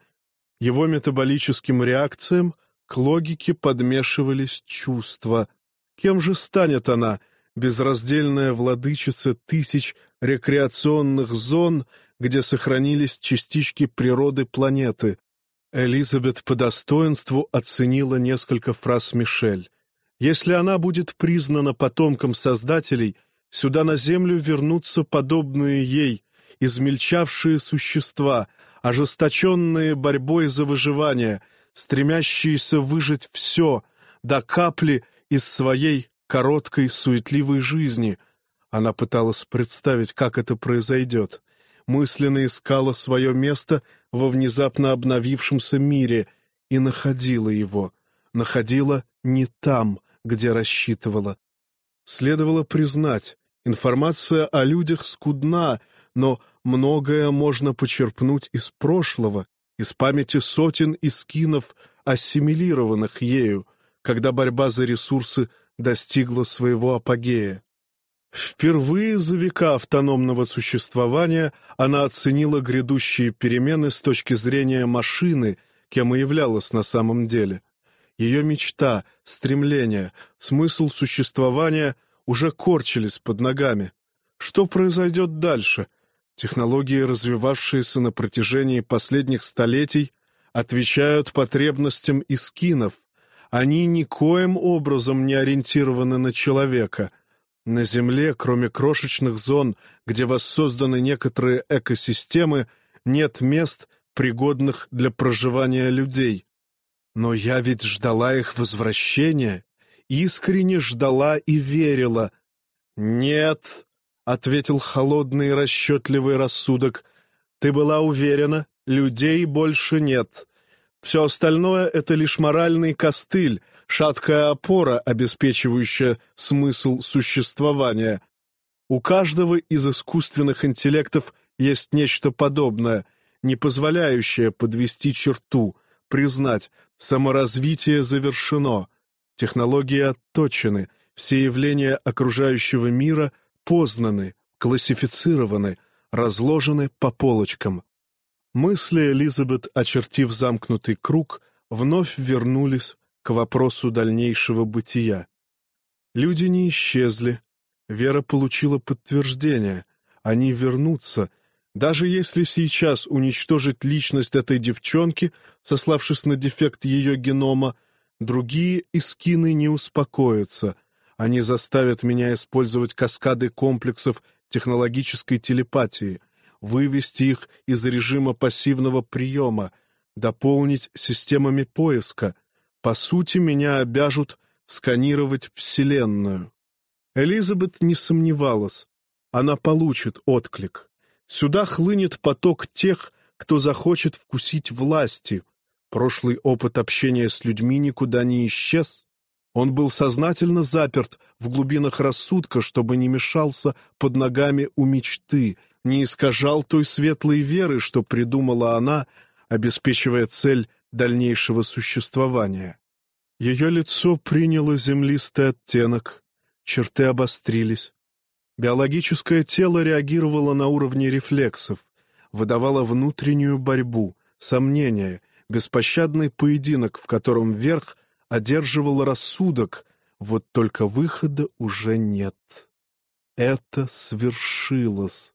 его метаболическим реакциям к логике подмешивались чувства. Кем же станет она, безраздельная владычица тысяч рекреационных зон, где сохранились частички природы планеты? Элизабет по достоинству оценила несколько фраз Мишель. Если она будет признана потомком Создателей, сюда на Землю вернутся подобные ей, измельчавшие существа, ожесточенные борьбой за выживание, стремящиеся выжить все, до капли из своей короткой суетливой жизни. Она пыталась представить, как это произойдет мысленно искала свое место во внезапно обновившемся мире и находила его. Находила не там, где рассчитывала. Следовало признать, информация о людях скудна, но многое можно почерпнуть из прошлого, из памяти сотен искинов, ассимилированных ею, когда борьба за ресурсы достигла своего апогея. Впервые за века автономного существования она оценила грядущие перемены с точки зрения машины, кем и являлась на самом деле. Ее мечта, стремление, смысл существования уже корчились под ногами. Что произойдет дальше? Технологии, развивавшиеся на протяжении последних столетий, отвечают потребностям искинов. Они никоим образом не ориентированы на человека — на Земле, кроме крошечных зон, где воссозданы некоторые экосистемы, нет мест, пригодных для проживания людей. Но я ведь ждала их возвращения, искренне ждала и верила. «Нет», — ответил холодный и расчетливый рассудок, — «ты была уверена, людей больше нет. Все остальное — это лишь моральный костыль, шаткая опора, обеспечивающая смысл существования. У каждого из искусственных интеллектов есть нечто подобное, не позволяющее подвести черту, признать, саморазвитие завершено, технологии отточены, все явления окружающего мира познаны, классифицированы, разложены по полочкам. Мысли Элизабет, очертив замкнутый круг, вновь вернулись к вопросу дальнейшего бытия. Люди не исчезли, Вера получила подтверждение, они вернутся, даже если сейчас уничтожить личность этой девчонки, сославшись на дефект ее генома, другие искины не успокоятся. Они заставят меня использовать каскады комплексов технологической телепатии, вывести их из режима пассивного приема, дополнить системами поиска. По сути, меня обяжут сканировать Вселенную. Элизабет не сомневалась. Она получит отклик. Сюда хлынет поток тех, кто захочет вкусить власти. Прошлый опыт общения с людьми никуда не исчез. Он был сознательно заперт в глубинах рассудка, чтобы не мешался под ногами у мечты, не искажал той светлой веры, что придумала она, обеспечивая цель дальнейшего существования. Ее лицо приняло землистый оттенок, черты обострились. Биологическое тело реагировало на уровне рефлексов, выдавало внутреннюю борьбу, сомнения, беспощадный поединок, в котором верх одерживал рассудок, вот только выхода уже нет. Это свершилось.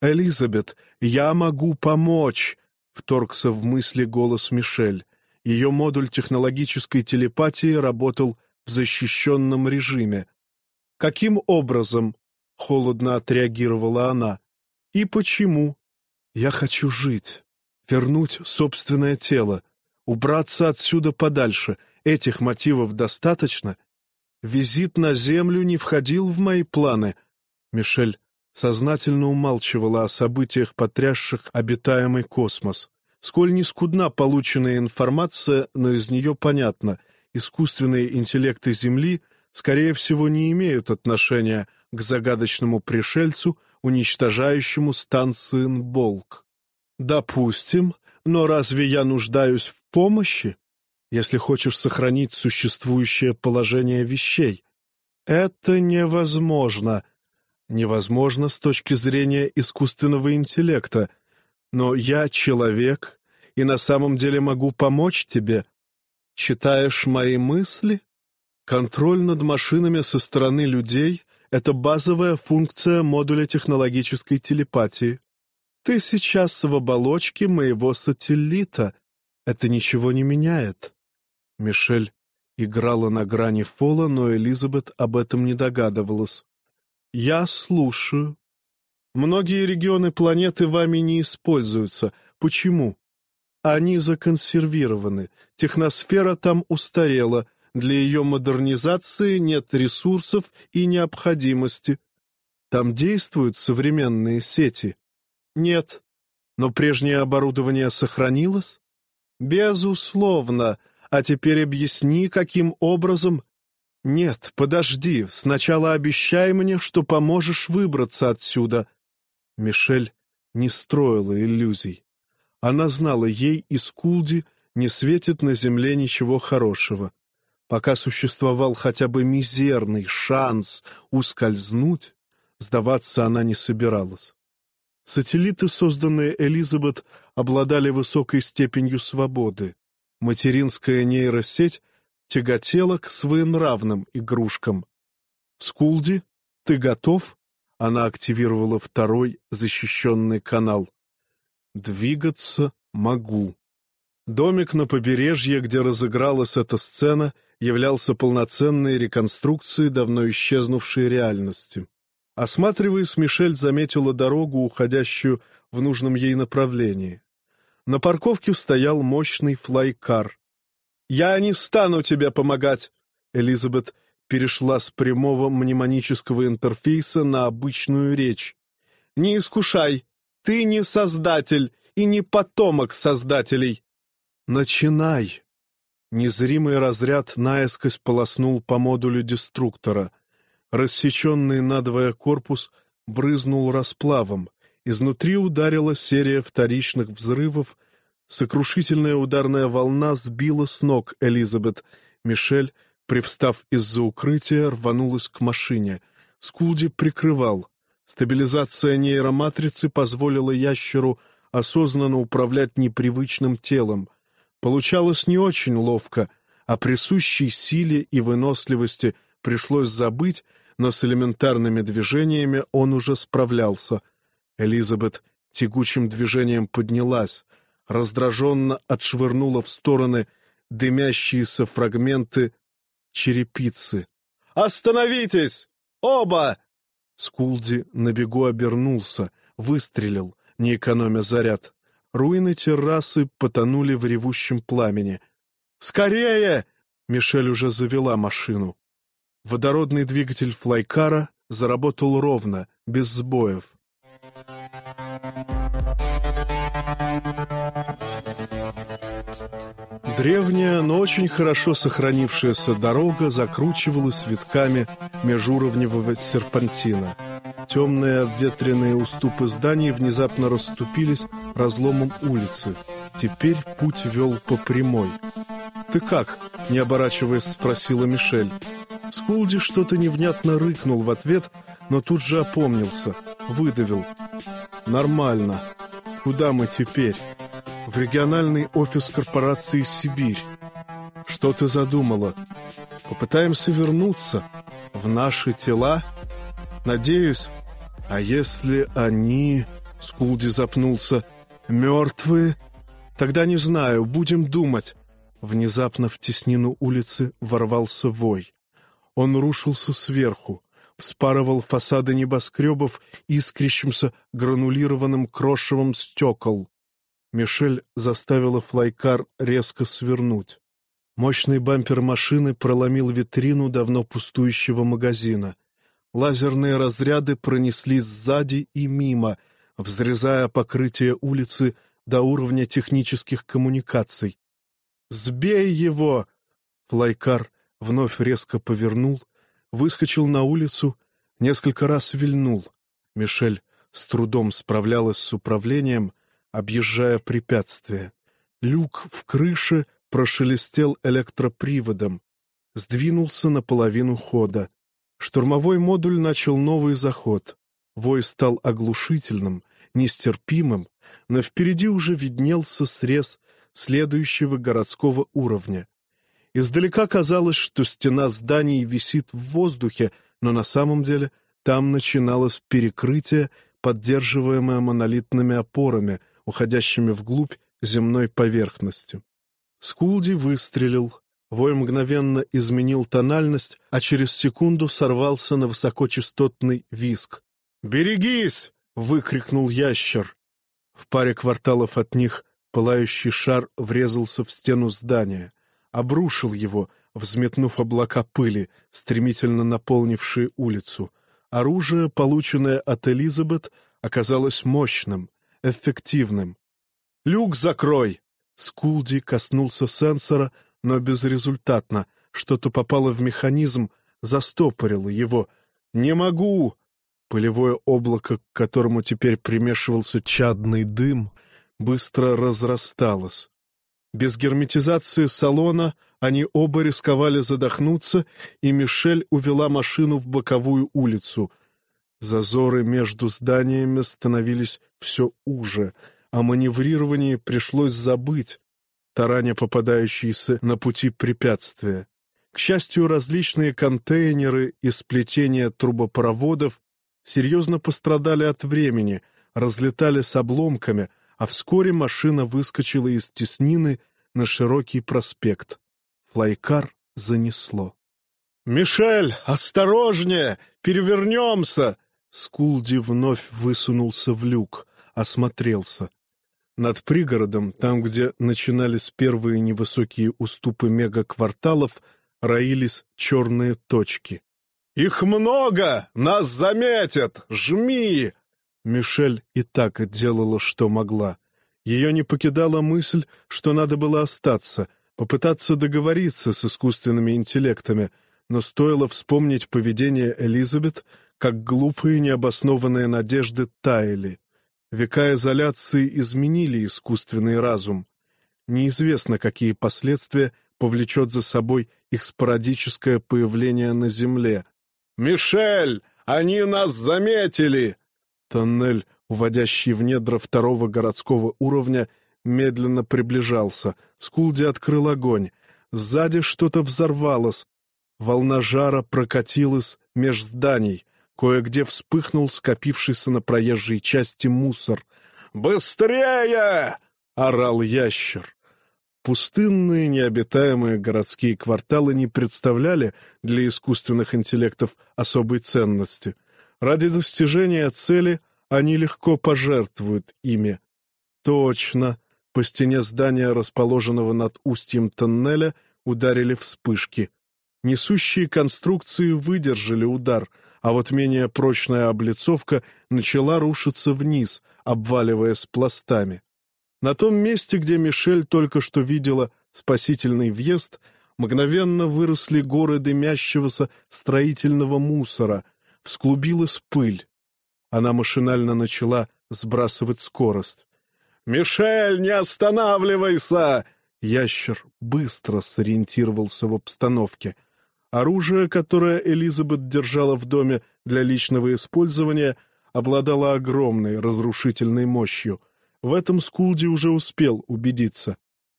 «Элизабет, я могу помочь!» — вторгся в мысли голос Мишель. Ее модуль технологической телепатии работал в защищенном режиме. «Каким образом?» — холодно отреагировала она. «И почему?» «Я хочу жить, вернуть собственное тело, убраться отсюда подальше. Этих мотивов достаточно?» «Визит на Землю не входил в мои планы». Мишель сознательно умалчивала о событиях, потрясших обитаемый космос. Сколь не скудна полученная информация, но из нее понятно, искусственные интеллекты Земли — скорее всего, не имеют отношения к загадочному пришельцу, уничтожающему станцию Нболк. Допустим, но разве я нуждаюсь в помощи? Если хочешь сохранить существующее положение вещей. Это невозможно. Невозможно с точки зрения искусственного интеллекта. Но я человек и на самом деле могу помочь тебе. Читаешь мои мысли? Контроль над машинами со стороны людей — это базовая функция модуля технологической телепатии. Ты сейчас в оболочке моего сателлита. Это ничего не меняет. Мишель играла на грани фола, но Элизабет об этом не догадывалась. «Я слушаю. Многие регионы планеты вами не используются. Почему? Они законсервированы. Техносфера там устарела. Для ее модернизации нет ресурсов и необходимости. Там действуют современные сети? Нет. Но прежнее оборудование сохранилось? Безусловно. А теперь объясни, каким образом... Нет, подожди, сначала обещай мне, что поможешь выбраться отсюда. Мишель не строила иллюзий. Она знала, ей из Кулди не светит на земле ничего хорошего. Пока существовал хотя бы мизерный шанс ускользнуть, сдаваться она не собиралась. Сателлиты, созданные Элизабет, обладали высокой степенью свободы. Материнская нейросеть тяготела к своенравным игрушкам. «Скулди, ты готов?» Она активировала второй защищенный канал. «Двигаться могу». Домик на побережье, где разыгралась эта сцена — являлся полноценной реконструкцией давно исчезнувшей реальности. Осматриваясь, Мишель заметила дорогу, уходящую в нужном ей направлении. На парковке стоял мощный флайкар. «Я не стану тебе помогать!» Элизабет перешла с прямого мнемонического интерфейса на обычную речь. «Не искушай! Ты не создатель и не потомок создателей!» «Начинай!» Незримый разряд наискось полоснул по модулю деструктора. Рассеченный надвое корпус брызнул расплавом. Изнутри ударила серия вторичных взрывов. Сокрушительная ударная волна сбила с ног Элизабет. Мишель, привстав из-за укрытия, рванулась к машине. Скулди прикрывал. Стабилизация нейроматрицы позволила ящеру осознанно управлять непривычным телом. Получалось не очень ловко, а присущей силе и выносливости пришлось забыть, но с элементарными движениями он уже справлялся. Элизабет тягучим движением поднялась, раздраженно отшвырнула в стороны дымящиеся фрагменты черепицы. «Остановитесь! Оба!» Скулди на бегу обернулся, выстрелил, не экономя заряд. Руины террасы потонули в ревущем пламени. «Скорее!» Мишель уже завела машину. Водородный двигатель флайкара заработал ровно, без сбоев. Древняя, но очень хорошо сохранившаяся дорога закручивалась витками межуровневого серпантина. Темные обветренные уступы зданий внезапно расступились разломом улицы. Теперь путь вел по прямой. «Ты как?» — не оборачиваясь, спросила Мишель. Скулди что-то невнятно рыкнул в ответ, но тут же опомнился, выдавил. «Нормально. Куда мы теперь?» «В региональный офис корпорации «Сибирь». «Что ты задумала? Попытаемся вернуться в наши тела? Надеюсь. А если они...» — Скулди запнулся. «Мертвые? Тогда не знаю, будем думать». Внезапно в теснину улицы ворвался вой. Он рушился сверху, вспарывал фасады небоскребов искрящимся гранулированным крошевом стекол. Мишель заставила флайкар резко свернуть. Мощный бампер машины проломил витрину давно пустующего магазина. Лазерные разряды пронеслись сзади и мимо, взрезая покрытие улицы до уровня технических коммуникаций. «Сбей его!» Флайкар вновь резко повернул, выскочил на улицу, несколько раз вильнул. Мишель с трудом справлялась с управлением, объезжая препятствия. Люк в крыше прошелестел электроприводом, сдвинулся на половину хода. Штурмовой модуль начал новый заход. Вой стал оглушительным, нестерпимым, но впереди уже виднелся срез следующего городского уровня. Издалека казалось, что стена зданий висит в воздухе, но на самом деле там начиналось перекрытие, поддерживаемое монолитными опорами, уходящими вглубь земной поверхности. Скулди выстрелил. Вой мгновенно изменил тональность, а через секунду сорвался на высокочастотный виск. «Берегись!» — выкрикнул ящер. В паре кварталов от них пылающий шар врезался в стену здания обрушил его, взметнув облака пыли, стремительно наполнившие улицу. Оружие, полученное от Элизабет, оказалось мощным, эффективным. «Люк закрой!» Скулди коснулся сенсора, но безрезультатно. Что-то попало в механизм, застопорило его. «Не могу!» Пылевое облако, к которому теперь примешивался чадный дым, быстро разрасталось. Без герметизации салона они оба рисковали задохнуться, и Мишель увела машину в боковую улицу. Зазоры между зданиями становились все уже, а маневрировании пришлось забыть, тараня попадающиеся на пути препятствия. К счастью, различные контейнеры и сплетения трубопроводов серьезно пострадали от времени, разлетались обломками — а вскоре машина выскочила из теснины на широкий проспект. Флайкар занесло. «Мишель, осторожнее! Перевернемся!» Скулди вновь высунулся в люк, осмотрелся. Над пригородом, там, где начинались первые невысокие уступы мегакварталов, роились черные точки. «Их много! Нас заметят! Жми!» Мишель и так делала, что могла. Ее не покидала мысль, что надо было остаться, попытаться договориться с искусственными интеллектами, но стоило вспомнить поведение Элизабет, как глупые необоснованные надежды таяли. Века изоляции изменили искусственный разум. Неизвестно, какие последствия повлечет за собой их спорадическое появление на Земле. «Мишель, они нас заметили!» Тоннель, уводящий в недра второго городского уровня, медленно приближался. Скулди открыл огонь. Сзади что-то взорвалось. Волна жара прокатилась меж зданий. Кое-где вспыхнул скопившийся на проезжей части мусор. «Быстрее!» — орал ящер. Пустынные необитаемые городские кварталы не представляли для искусственных интеллектов особой ценности. Ради достижения цели они легко пожертвуют ими. Точно, по стене здания, расположенного над устьем тоннеля, ударили вспышки. Несущие конструкции выдержали удар, а вот менее прочная облицовка начала рушиться вниз, обваливаясь пластами. На том месте, где Мишель только что видела спасительный въезд, мгновенно выросли горы дымящегося строительного мусора, всклубилась пыль. Она машинально начала сбрасывать скорость. «Мишель, не останавливайся!» Ящер быстро сориентировался в обстановке. Оружие, которое Элизабет держала в доме для личного использования, обладало огромной разрушительной мощью. В этом Скулди уже успел убедиться.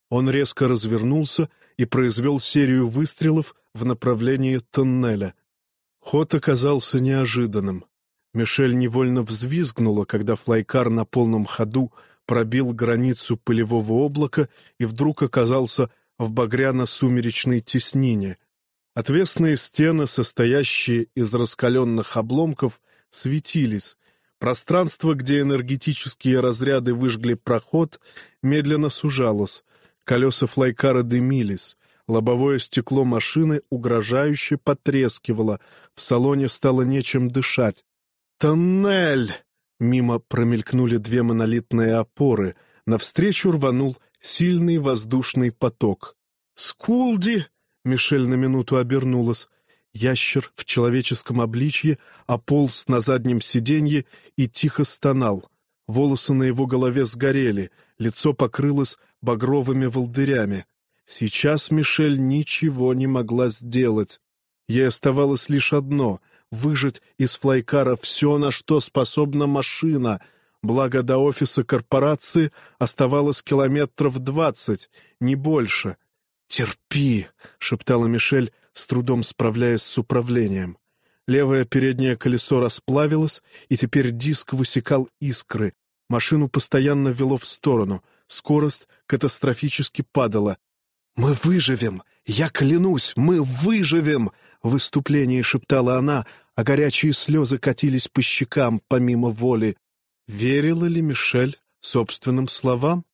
Он резко развернулся и произвел серию выстрелов в направлении тоннеля. Ход оказался неожиданным. Мишель невольно взвизгнула, когда флайкар на полном ходу пробил границу пылевого облака и вдруг оказался в багряно-сумеречной теснине. Отвесные стены, состоящие из раскаленных обломков, светились. Пространство, где энергетические разряды выжгли проход, медленно сужалось. Колеса флайкара дымились. Лобовое стекло машины угрожающе потрескивало. В салоне стало нечем дышать. «Тоннель!» Мимо промелькнули две монолитные опоры. Навстречу рванул сильный воздушный поток. «Скулди!» — Мишель на минуту обернулась. Ящер в человеческом обличье ополз на заднем сиденье и тихо стонал. Волосы на его голове сгорели, лицо покрылось багровыми волдырями. Сейчас Мишель ничего не могла сделать. Ей оставалось лишь одно выжать из флайкара все, на что способна машина. Благо до офиса корпорации оставалось километров двадцать, не больше. «Терпи!» — шептала Мишель, с трудом справляясь с управлением. Левое переднее колесо расплавилось, и теперь диск высекал искры. Машину постоянно вело в сторону. Скорость катастрофически падала. «Мы выживем! Я клянусь, мы выживем!» В выступлении шептала она, а горячие слезы катились по щекам помимо воли. Верила ли Мишель собственным словам?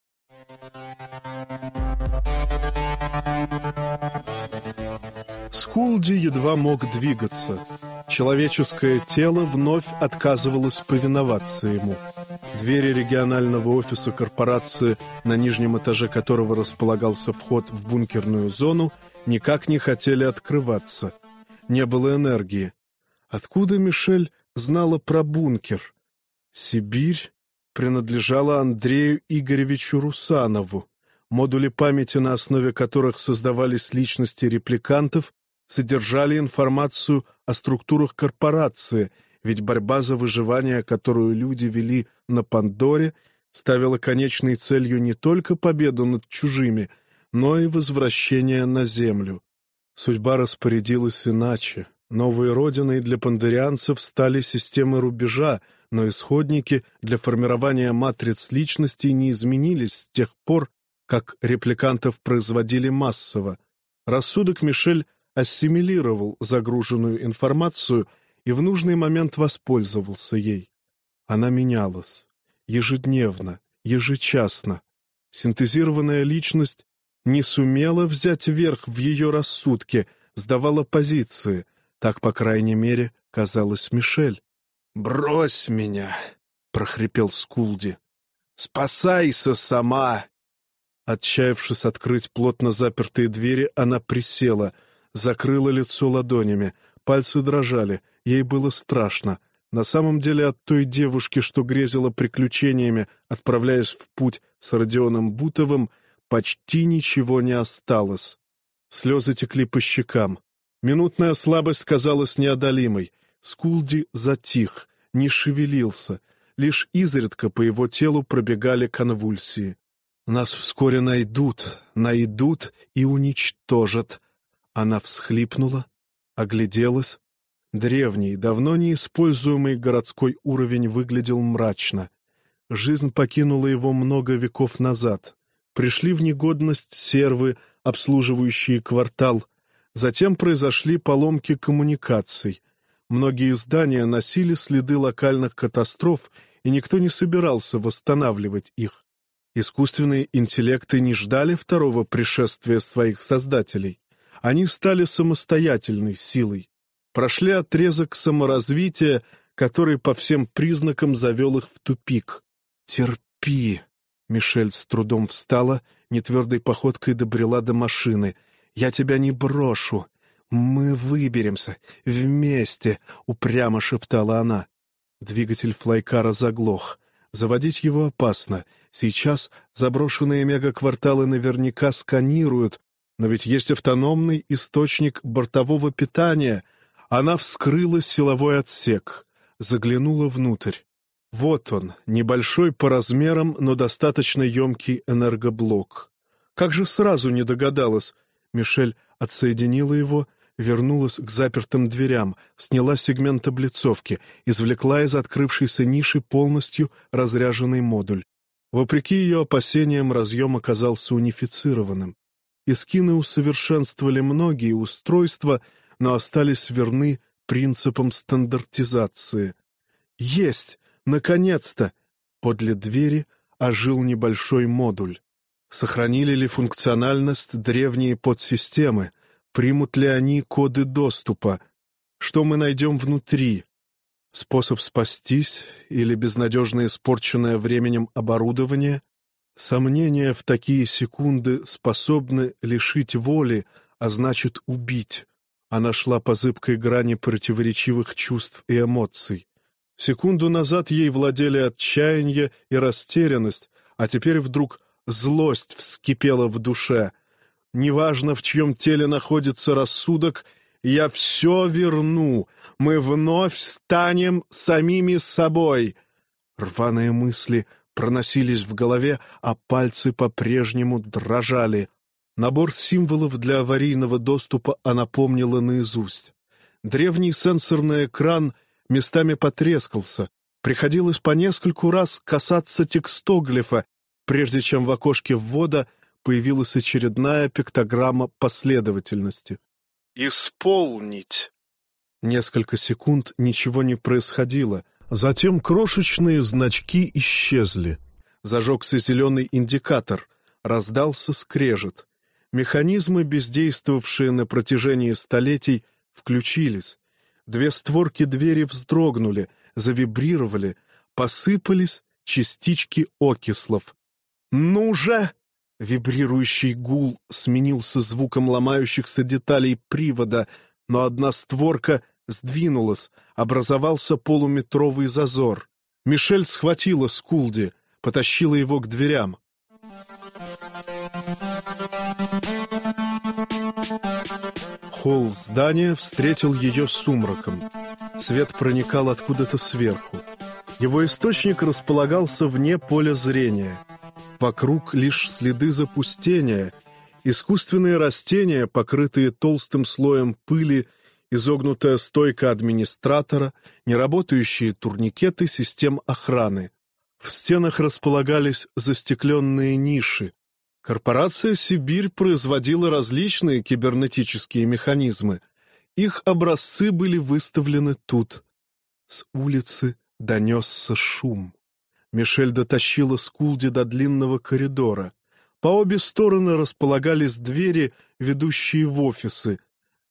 Скулди едва мог двигаться. Человеческое тело вновь отказывалось повиноваться ему. Двери регионального офиса корпорации, на нижнем этаже которого располагался вход в бункерную зону, никак не хотели открываться не было энергии. Откуда Мишель знала про бункер? Сибирь принадлежала Андрею Игоревичу Русанову. Модули памяти, на основе которых создавались личности репликантов, содержали информацию о структурах корпорации, ведь борьба за выживание, которую люди вели на Пандоре, ставила конечной целью не только победу над чужими, но и возвращение на Землю. Судьба распорядилась иначе. Новые родиной для пандерианцев стали системы рубежа, но исходники для формирования матриц личностей не изменились с тех пор, как репликантов производили массово. Рассудок Мишель ассимилировал загруженную информацию и в нужный момент воспользовался ей. Она менялась. Ежедневно, ежечасно. Синтезированная личность не сумела взять верх в ее рассудке, сдавала позиции. Так, по крайней мере, казалось Мишель. «Брось меня!» — прохрипел Скулди. «Спасайся сама!» Отчаявшись открыть плотно запертые двери, она присела, закрыла лицо ладонями, пальцы дрожали, ей было страшно. На самом деле от той девушки, что грезила приключениями, отправляясь в путь с Родионом Бутовым, почти ничего не осталось. Слезы текли по щекам. Минутная слабость казалась неодолимой. Скулди затих, не шевелился. Лишь изредка по его телу пробегали конвульсии. Нас вскоре найдут, найдут и уничтожат. Она всхлипнула, огляделась. Древний, давно неиспользуемый городской уровень выглядел мрачно. Жизнь покинула его много веков назад. Пришли в негодность сервы, обслуживающие квартал. Затем произошли поломки коммуникаций. Многие здания носили следы локальных катастроф, и никто не собирался восстанавливать их. Искусственные интеллекты не ждали второго пришествия своих создателей. Они стали самостоятельной силой. Прошли отрезок саморазвития, который по всем признакам завел их в тупик. «Терпи!» Мишель с трудом встала, нетвердой походкой добрела до машины. «Я тебя не брошу. Мы выберемся. Вместе!» — упрямо шептала она. Двигатель флайкара заглох. Заводить его опасно. Сейчас заброшенные мегакварталы наверняка сканируют, но ведь есть автономный источник бортового питания. Она вскрыла силовой отсек, заглянула внутрь. Вот он, небольшой по размерам, но достаточно емкий энергоблок. Как же сразу не догадалась. Мишель отсоединила его — вернулась к запертым дверям, сняла сегмент облицовки, извлекла из открывшейся ниши полностью разряженный модуль. Вопреки ее опасениям, разъем оказался унифицированным. Искины усовершенствовали многие устройства, но остались верны принципам стандартизации. «Есть! Наконец-то!» Подле двери ожил небольшой модуль. Сохранили ли функциональность древние подсистемы — Примут ли они коды доступа? Что мы найдем внутри? Способ спастись или безнадежно испорченное временем оборудование? Сомнения в такие секунды способны лишить воли, а значит убить. Она шла по зыбкой грани противоречивых чувств и эмоций. Секунду назад ей владели отчаяние и растерянность, а теперь вдруг злость вскипела в душе — Неважно, в чьем теле находится рассудок, я все верну. Мы вновь станем самими собой. Рваные мысли проносились в голове, а пальцы по-прежнему дрожали. Набор символов для аварийного доступа она помнила наизусть. Древний сенсорный экран местами потрескался. Приходилось по нескольку раз касаться текстоглифа, прежде чем в окошке ввода — появилась очередная пиктограмма последовательности. «Исполнить!» Несколько секунд ничего не происходило. Затем крошечные значки исчезли. Зажегся зеленый индикатор. Раздался скрежет. Механизмы, бездействовавшие на протяжении столетий, включились. Две створки двери вздрогнули, завибрировали, посыпались частички окислов. «Ну же!» Вибрирующий гул сменился звуком ломающихся деталей привода, но одна створка сдвинулась, образовался полуметровый зазор. Мишель схватила Скулди, потащила его к дверям. Холл здания встретил ее сумраком. Свет проникал откуда-то сверху. Его источник располагался вне поля зрения — Вокруг лишь следы запустения, искусственные растения, покрытые толстым слоем пыли, изогнутая стойка администратора, неработающие турникеты систем охраны. В стенах располагались застекленные ниши. Корпорация «Сибирь» производила различные кибернетические механизмы. Их образцы были выставлены тут. С улицы донесся шум. Мишель дотащила Скулди до длинного коридора. По обе стороны располагались двери, ведущие в офисы.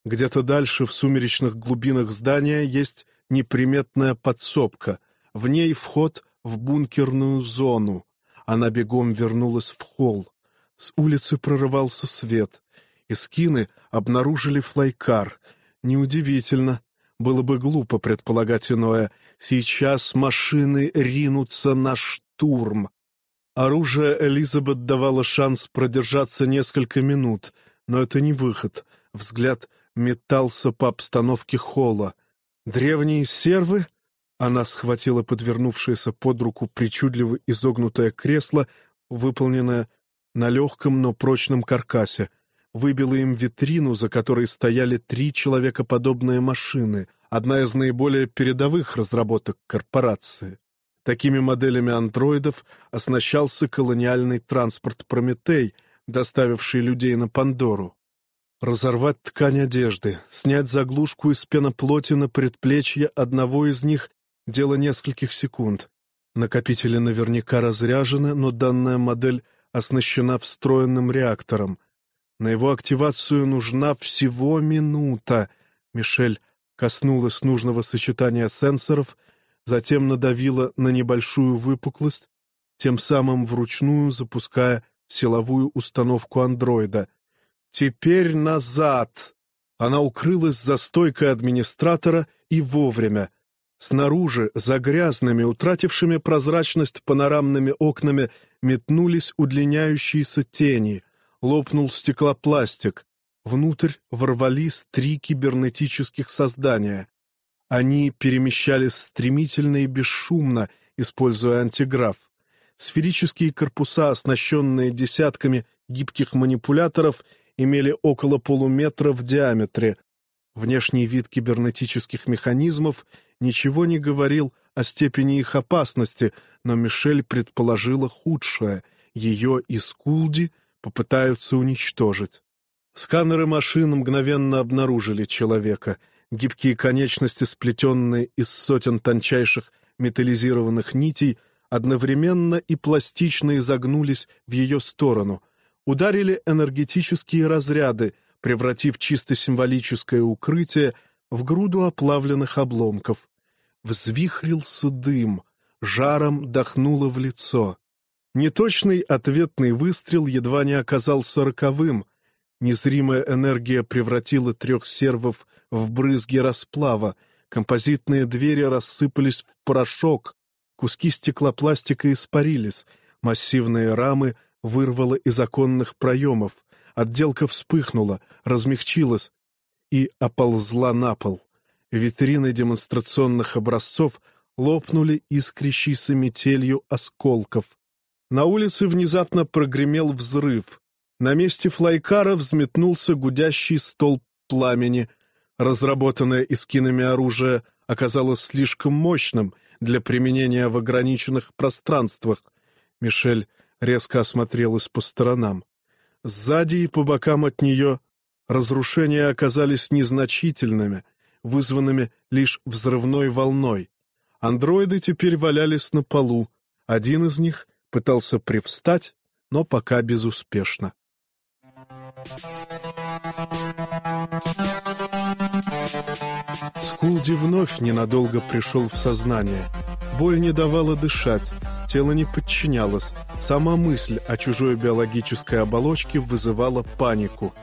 Где-то дальше, в сумеречных глубинах здания, есть неприметная подсобка. В ней вход в бункерную зону. Она бегом вернулась в холл. С улицы прорывался свет. Искины обнаружили флайкар. Неудивительно. Было бы глупо предполагать иное. Сейчас машины ринутся на штурм. Оружие Элизабет давало шанс продержаться несколько минут, но это не выход. Взгляд метался по обстановке холла. Древние сервы? Она схватила подвернувшееся под руку причудливо изогнутое кресло, выполненное на легком, но прочном каркасе, выбила им витрину, за которой стояли три человекоподобные машины, одна из наиболее передовых разработок корпорации. Такими моделями андроидов оснащался колониальный транспорт «Прометей», доставивший людей на Пандору. Разорвать ткань одежды, снять заглушку из пеноплоти на предплечье одного из них — дело нескольких секунд. Накопители наверняка разряжены, но данная модель оснащена встроенным реактором. На его активацию нужна всего минута. Мишель коснулась нужного сочетания сенсоров — затем надавила на небольшую выпуклость, тем самым вручную запуская силовую установку андроида. «Теперь назад!» Она укрылась за стойкой администратора и вовремя. Снаружи, за грязными, утратившими прозрачность панорамными окнами, метнулись удлиняющиеся тени. Лопнул стеклопластик. Внутрь ворвались три кибернетических создания. Они перемещались стремительно и бесшумно, используя антиграф. Сферические корпуса, оснащенные десятками гибких манипуляторов, имели около полуметра в диаметре. Внешний вид кибернетических механизмов ничего не говорил о степени их опасности, но Мишель предположила худшее — ее и Скулди попытаются уничтожить. Сканеры машин мгновенно обнаружили человека — Гибкие конечности, сплетенные из сотен тончайших металлизированных нитей, одновременно и пластично изогнулись в ее сторону. Ударили энергетические разряды, превратив чисто символическое укрытие в груду оплавленных обломков. Взвихрился дым, жаром дохнуло в лицо. Неточный ответный выстрел едва не оказался роковым. Незримая энергия превратила трех сервов в брызги расплава, композитные двери рассыпались в порошок, куски стеклопластика испарились, массивные рамы вырвало из оконных проемов, отделка вспыхнула, размягчилась и оползла на пол. Витрины демонстрационных образцов лопнули искрящейся метелью осколков. На улице внезапно прогремел взрыв. На месте флайкара взметнулся гудящий столб пламени — разработанное эскинами оружие оказалось слишком мощным для применения в ограниченных пространствах. Мишель резко осмотрелась по сторонам. Сзади и по бокам от нее разрушения оказались незначительными, вызванными лишь взрывной волной. Андроиды теперь валялись на полу. Один из них пытался привстать, но пока безуспешно. Скулди вновь ненадолго пришел в сознание. Боль не давала дышать, тело не подчинялось. Сама мысль о чужой биологической оболочке вызывала панику.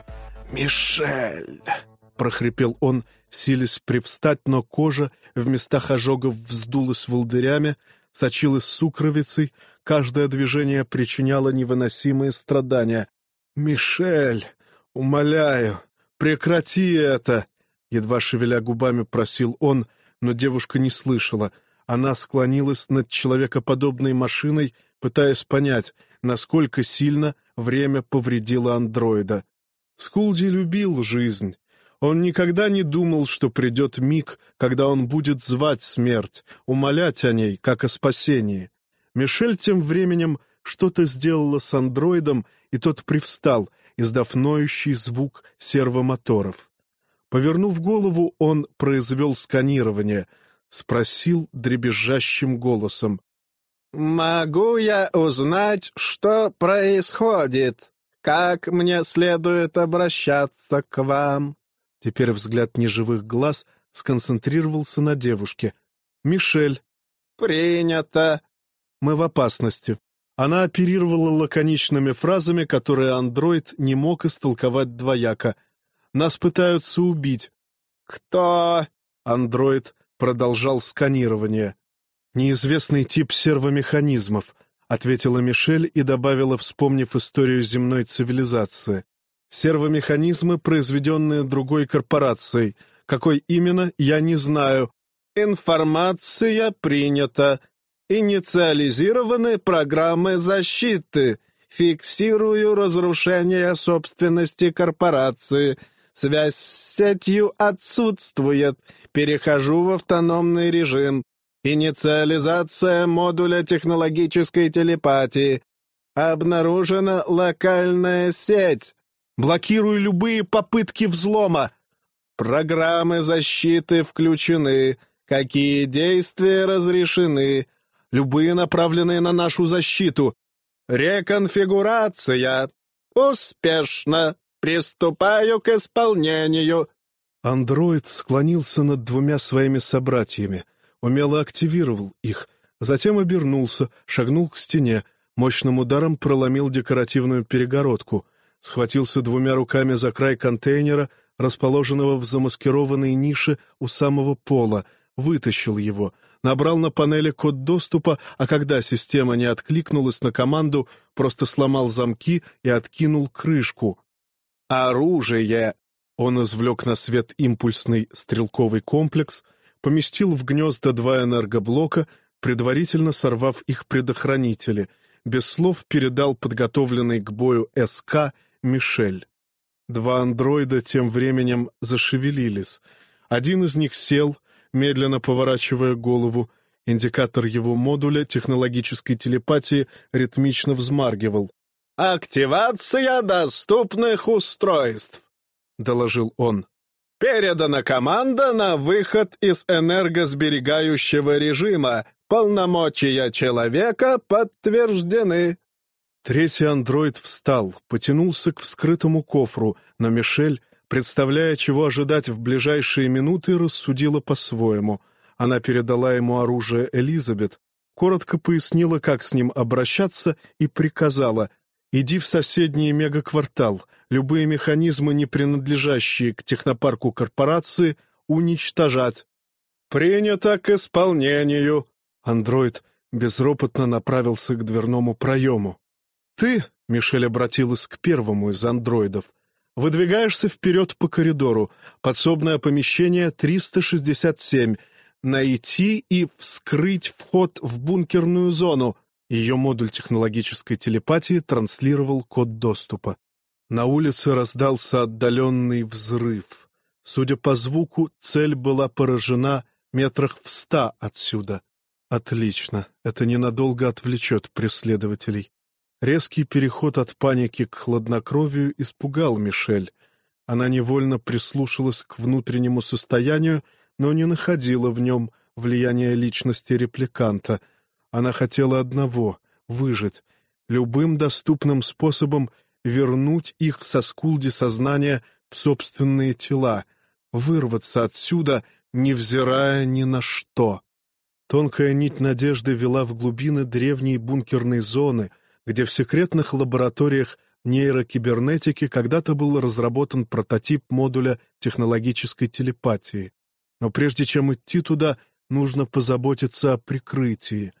«Мишель!» — прохрипел он, силясь привстать, но кожа в местах ожогов вздулась волдырями, сочилась сукровицей, каждое движение причиняло невыносимые страдания. «Мишель, умоляю, прекрати это!» Едва шевеля губами просил он, но девушка не слышала. Она склонилась над человекоподобной машиной, пытаясь понять, насколько сильно время повредило андроида. Скулди любил жизнь. Он никогда не думал, что придет миг, когда он будет звать смерть, умолять о ней, как о спасении. Мишель тем временем что-то сделала с андроидом, и тот привстал, издав ноющий звук сервомоторов. Повернув голову, он произвел сканирование, спросил дребезжащим голосом. «Могу я узнать, что происходит? Как мне следует обращаться к вам?» Теперь взгляд неживых глаз сконцентрировался на девушке. «Мишель». «Принято». «Мы в опасности». Она оперировала лаконичными фразами, которые андроид не мог истолковать двояко. «Нас пытаются убить». «Кто?» — андроид продолжал сканирование. «Неизвестный тип сервомеханизмов», — ответила Мишель и добавила, вспомнив историю земной цивилизации. «Сервомеханизмы, произведенные другой корпорацией. Какой именно, я не знаю. Информация принята. Инициализированы программы защиты. Фиксирую разрушение собственности корпорации. Связь с сетью отсутствует. Перехожу в автономный режим. Инициализация модуля технологической телепатии. Обнаружена локальная сеть. Блокирую любые попытки взлома. Программы защиты включены. Какие действия разрешены? Любые направленные на нашу защиту. Реконфигурация. Успешно. Приступаю к исполнению. Андроид склонился над двумя своими собратьями, умело активировал их, затем обернулся, шагнул к стене, мощным ударом проломил декоративную перегородку, схватился двумя руками за край контейнера, расположенного в замаскированной нише у самого пола, вытащил его, набрал на панели код доступа, а когда система не откликнулась на команду, просто сломал замки и откинул крышку. «Оружие!» Он извлек на свет импульсный стрелковый комплекс, поместил в гнезда два энергоблока, предварительно сорвав их предохранители, без слов передал подготовленный к бою СК Мишель. Два андроида тем временем зашевелились. Один из них сел, медленно поворачивая голову. Индикатор его модуля технологической телепатии ритмично взмаргивал. «Активация доступных устройств!» доложил он. «Передана команда на выход из энергосберегающего режима. Полномочия человека подтверждены». Третий андроид встал, потянулся к вскрытому кофру, но Мишель, представляя, чего ожидать в ближайшие минуты, рассудила по-своему. Она передала ему оружие Элизабет, коротко пояснила, как с ним обращаться, и приказала «Иди в соседний мегаквартал, любые механизмы, не принадлежащие к технопарку корпорации, уничтожать. «Принято к исполнению!» Андроид безропотно направился к дверному проему. «Ты», — Мишель обратилась к первому из андроидов, «выдвигаешься вперед по коридору, подсобное помещение 367, найти и вскрыть вход в бункерную зону». Ее модуль технологической телепатии транслировал код доступа. На улице раздался отдаленный взрыв. Судя по звуку, цель была поражена метрах в ста отсюда. Отлично, это ненадолго отвлечет преследователей. Резкий переход от паники к хладнокровию испугал Мишель. Она невольно прислушалась к внутреннему состоянию, но не находила в нем влияния личности репликанта. Она хотела одного — выжить, любым доступным способом вернуть их со скулди сознания в собственные тела, вырваться отсюда, невзирая ни на что. Тонкая нить надежды вела в глубины древней бункерной зоны, где в секретных лабораториях нейрокибернетики когда-то был разработан прототип модуля технологической телепатии. Но прежде чем идти туда, нужно позаботиться о прикрытии.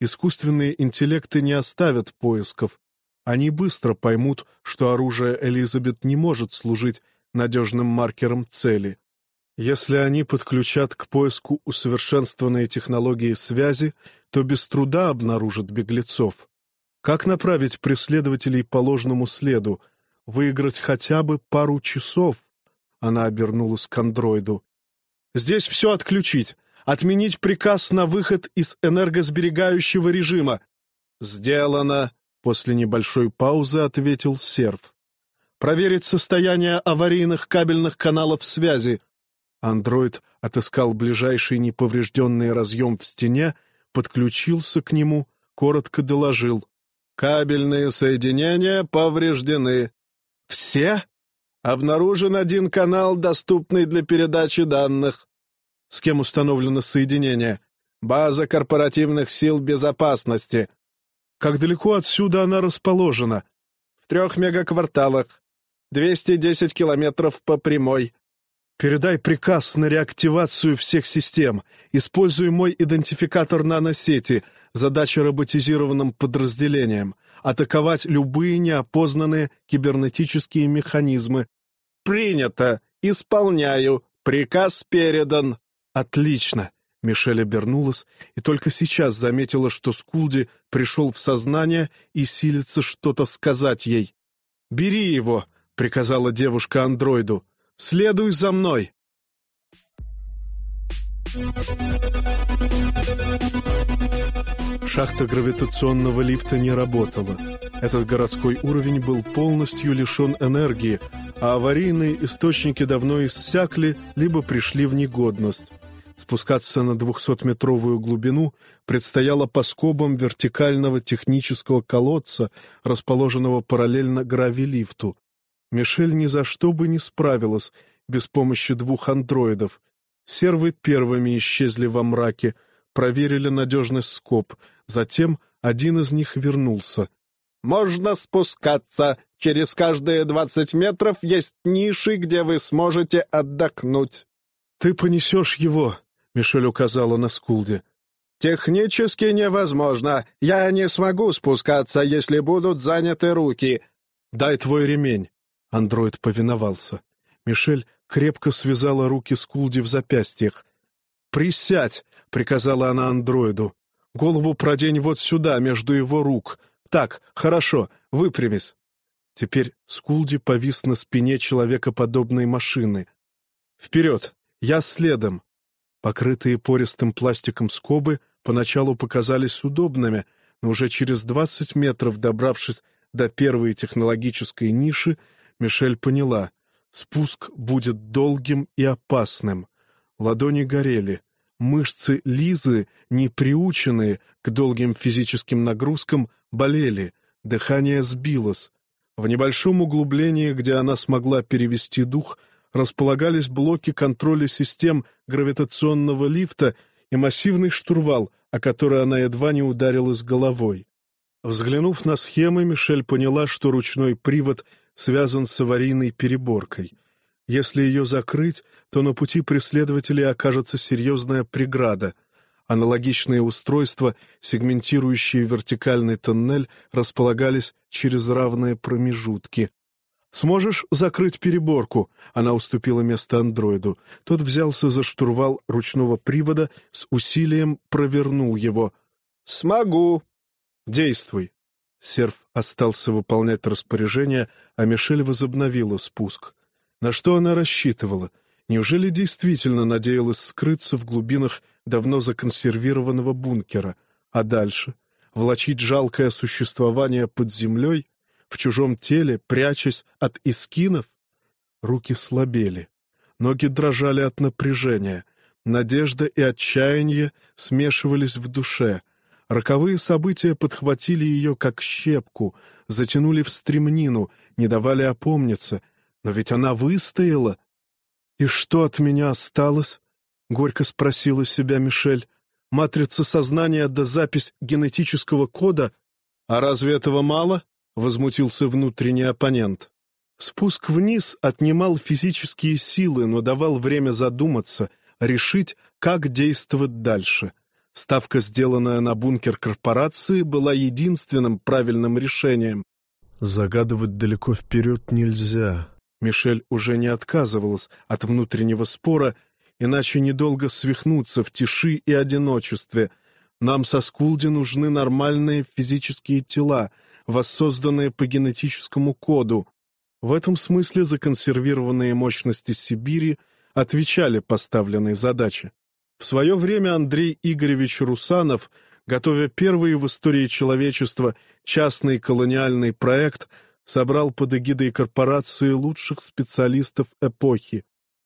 Искусственные интеллекты не оставят поисков, они быстро поймут, что оружие Элизабет не может служить надежным маркером цели. Если они подключат к поиску усовершенствованные технологии связи, то без труда обнаружат беглецов. Как направить преследователей по ложному следу? Выиграть хотя бы пару часов? Она обернулась к андроиду. «Здесь все отключить. Отменить приказ на выход из энергосберегающего режима». «Сделано», После небольшой паузы ответил серф. «Проверить состояние аварийных кабельных каналов связи». Андроид отыскал ближайший неповрежденный разъем в стене, подключился к нему, коротко доложил. «Кабельные соединения повреждены». «Все?» «Обнаружен один канал, доступный для передачи данных». «С кем установлено соединение?» «База корпоративных сил безопасности». Как далеко отсюда она расположена? В трех мегакварталах. 210 километров по прямой. Передай приказ на реактивацию всех систем. Используй мой идентификатор наносети. Задача роботизированным подразделением. Атаковать любые неопознанные кибернетические механизмы. Принято. Исполняю. Приказ передан. Отлично. Мишель обернулась и только сейчас заметила, что Скулди пришел в сознание и силится что-то сказать ей. «Бери его!» — приказала девушка андроиду. «Следуй за мной!» Шахта гравитационного лифта не работала. Этот городской уровень был полностью лишен энергии, а аварийные источники давно иссякли, либо пришли в негодность. Спускаться на 200-метровую глубину предстояло по скобам вертикального технического колодца, расположенного параллельно гравилифту. Мишель ни за что бы не справилась без помощи двух андроидов. Сервы первыми исчезли во мраке, проверили надежность скоб, затем один из них вернулся. «Можно спускаться. Через каждые двадцать метров есть ниши, где вы сможете отдохнуть». «Ты понесешь его», Мишель указала на Скулде. «Технически невозможно. Я не смогу спускаться, если будут заняты руки». «Дай твой ремень». Андроид повиновался. Мишель крепко связала руки Скулди в запястьях. «Присядь!» — приказала она андроиду. «Голову продень вот сюда, между его рук. Так, хорошо, выпрямись». Теперь Скулди повис на спине человекоподобной машины. «Вперед! Я следом!» Покрытые пористым пластиком скобы поначалу показались удобными, но уже через двадцать метров, добравшись до первой технологической ниши, Мишель поняла — спуск будет долгим и опасным. Ладони горели, мышцы Лизы, не приученные к долгим физическим нагрузкам, болели, дыхание сбилось. В небольшом углублении, где она смогла перевести дух — располагались блоки контроля систем гравитационного лифта и массивный штурвал, о который она едва не ударилась головой. Взглянув на схемы, Мишель поняла, что ручной привод связан с аварийной переборкой. Если ее закрыть, то на пути преследователей окажется серьезная преграда. Аналогичные устройства, сегментирующие вертикальный тоннель, располагались через равные промежутки. «Сможешь закрыть переборку?» Она уступила место андроиду. Тот взялся за штурвал ручного привода, с усилием провернул его. «Смогу!» «Действуй!» Серф остался выполнять распоряжение, а Мишель возобновила спуск. На что она рассчитывала? Неужели действительно надеялась скрыться в глубинах давно законсервированного бункера? А дальше? Влачить жалкое существование под землей? в чужом теле, прячась от искинов? Руки слабели, ноги дрожали от напряжения, надежда и отчаяние смешивались в душе. Роковые события подхватили ее как щепку, затянули в стремнину, не давали опомниться. Но ведь она выстояла. «И что от меня осталось?» — горько спросила себя Мишель. «Матрица сознания да запись генетического кода? А разве этого мало?» — возмутился внутренний оппонент. Спуск вниз отнимал физические силы, но давал время задуматься, решить, как действовать дальше. Ставка, сделанная на бункер корпорации, была единственным правильным решением. Загадывать далеко вперед нельзя. Мишель уже не отказывалась от внутреннего спора, иначе недолго свихнуться в тиши и одиночестве. Нам со Скулди нужны нормальные физические тела — воссозданные по генетическому коду. В этом смысле законсервированные мощности Сибири отвечали поставленной задаче. В свое время Андрей Игоревич Русанов, готовя первый в истории человечества частный колониальный проект, собрал под эгидой корпорации лучших специалистов эпохи.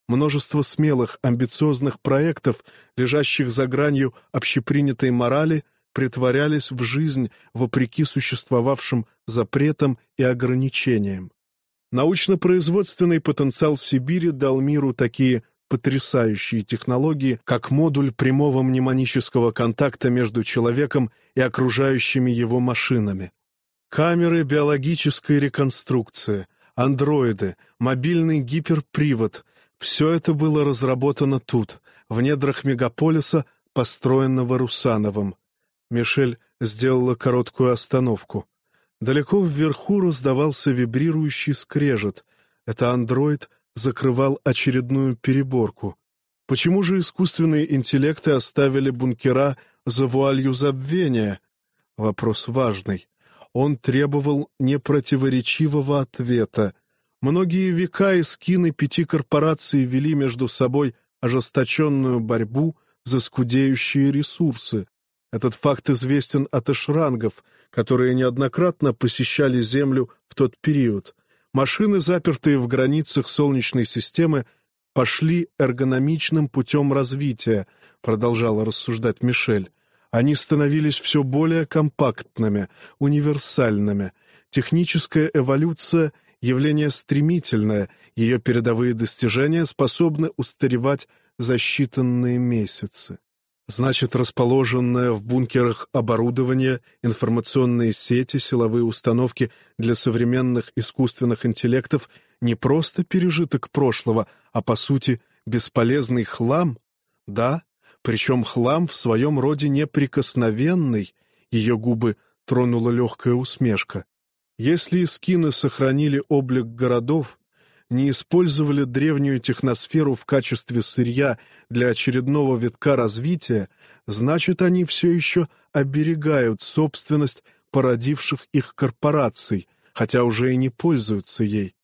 Множество смелых, амбициозных проектов, лежащих за гранью общепринятой морали, притворялись в жизнь вопреки существовавшим запретам и ограничениям. Научно-производственный потенциал Сибири дал миру такие потрясающие технологии, как модуль прямого мнемонического контакта между человеком и окружающими его машинами. Камеры биологической реконструкции, андроиды, мобильный гиперпривод — все это было разработано тут, в недрах мегаполиса, построенного Русановым. Мишель сделала короткую остановку. Далеко вверху раздавался вибрирующий скрежет. Это андроид закрывал очередную переборку. Почему же искусственные интеллекты оставили бункера за вуалью забвения? Вопрос важный. Он требовал непротиворечивого ответа. Многие века эскины пяти корпораций вели между собой ожесточенную борьбу за скудеющие ресурсы. Этот факт известен от эшрангов, которые неоднократно посещали Землю в тот период. Машины, запертые в границах Солнечной системы, пошли эргономичным путем развития, продолжала рассуждать Мишель. Они становились все более компактными, универсальными. Техническая эволюция — явление стремительное, ее передовые достижения способны устаревать за считанные месяцы. Значит, расположенное в бункерах оборудование, информационные сети, силовые установки для современных искусственных интеллектов не просто пережиток прошлого, а, по сути, бесполезный хлам? Да, причем хлам в своем роде неприкосновенный, ее губы тронула легкая усмешка. Если эскины сохранили облик городов, не использовали древнюю техносферу в качестве сырья для очередного витка развития, значит, они все еще оберегают собственность породивших их корпораций, хотя уже и не пользуются ей.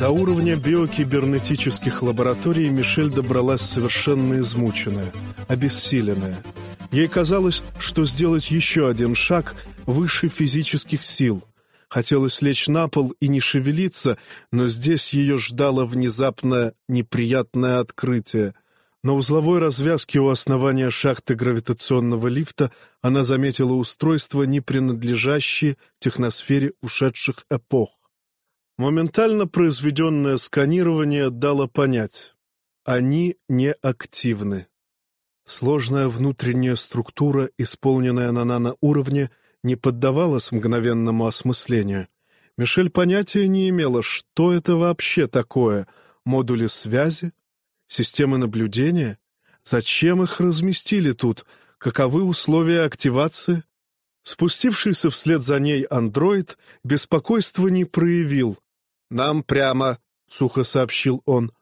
До уровня биокибернетических лабораторий Мишель добралась совершенно измученная, обессиленная. Ей казалось, что сделать еще один шаг выше физических сил. Хотелось лечь на пол и не шевелиться, но здесь ее ждало внезапное неприятное открытие. На узловой развязке у основания шахты гравитационного лифта она заметила устройство, не принадлежащее техносфере ушедших эпох. Моментально произведенное сканирование дало понять — они неактивны. Сложная внутренняя структура, исполненная на наноуровне, не поддавалась мгновенному осмыслению. Мишель понятия не имела, что это вообще такое — модули связи, системы наблюдения, зачем их разместили тут, каковы условия активации. Спустившийся вслед за ней андроид беспокойства не проявил, «Нам прямо», — сухо сообщил он.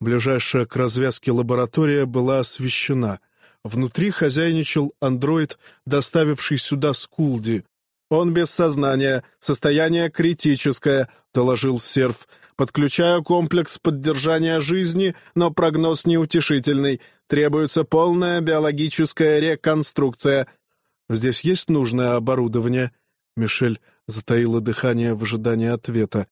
Ближайшая к развязке лаборатория была освещена. Внутри хозяйничал андроид, доставивший сюда Скулди. «Он без сознания, состояние критическое», — доложил серф. «Подключаю комплекс поддержания жизни, но прогноз неутешительный. Требуется полная биологическая реконструкция». «Здесь есть нужное оборудование?» Мишель затаила дыхание в ожидании ответа.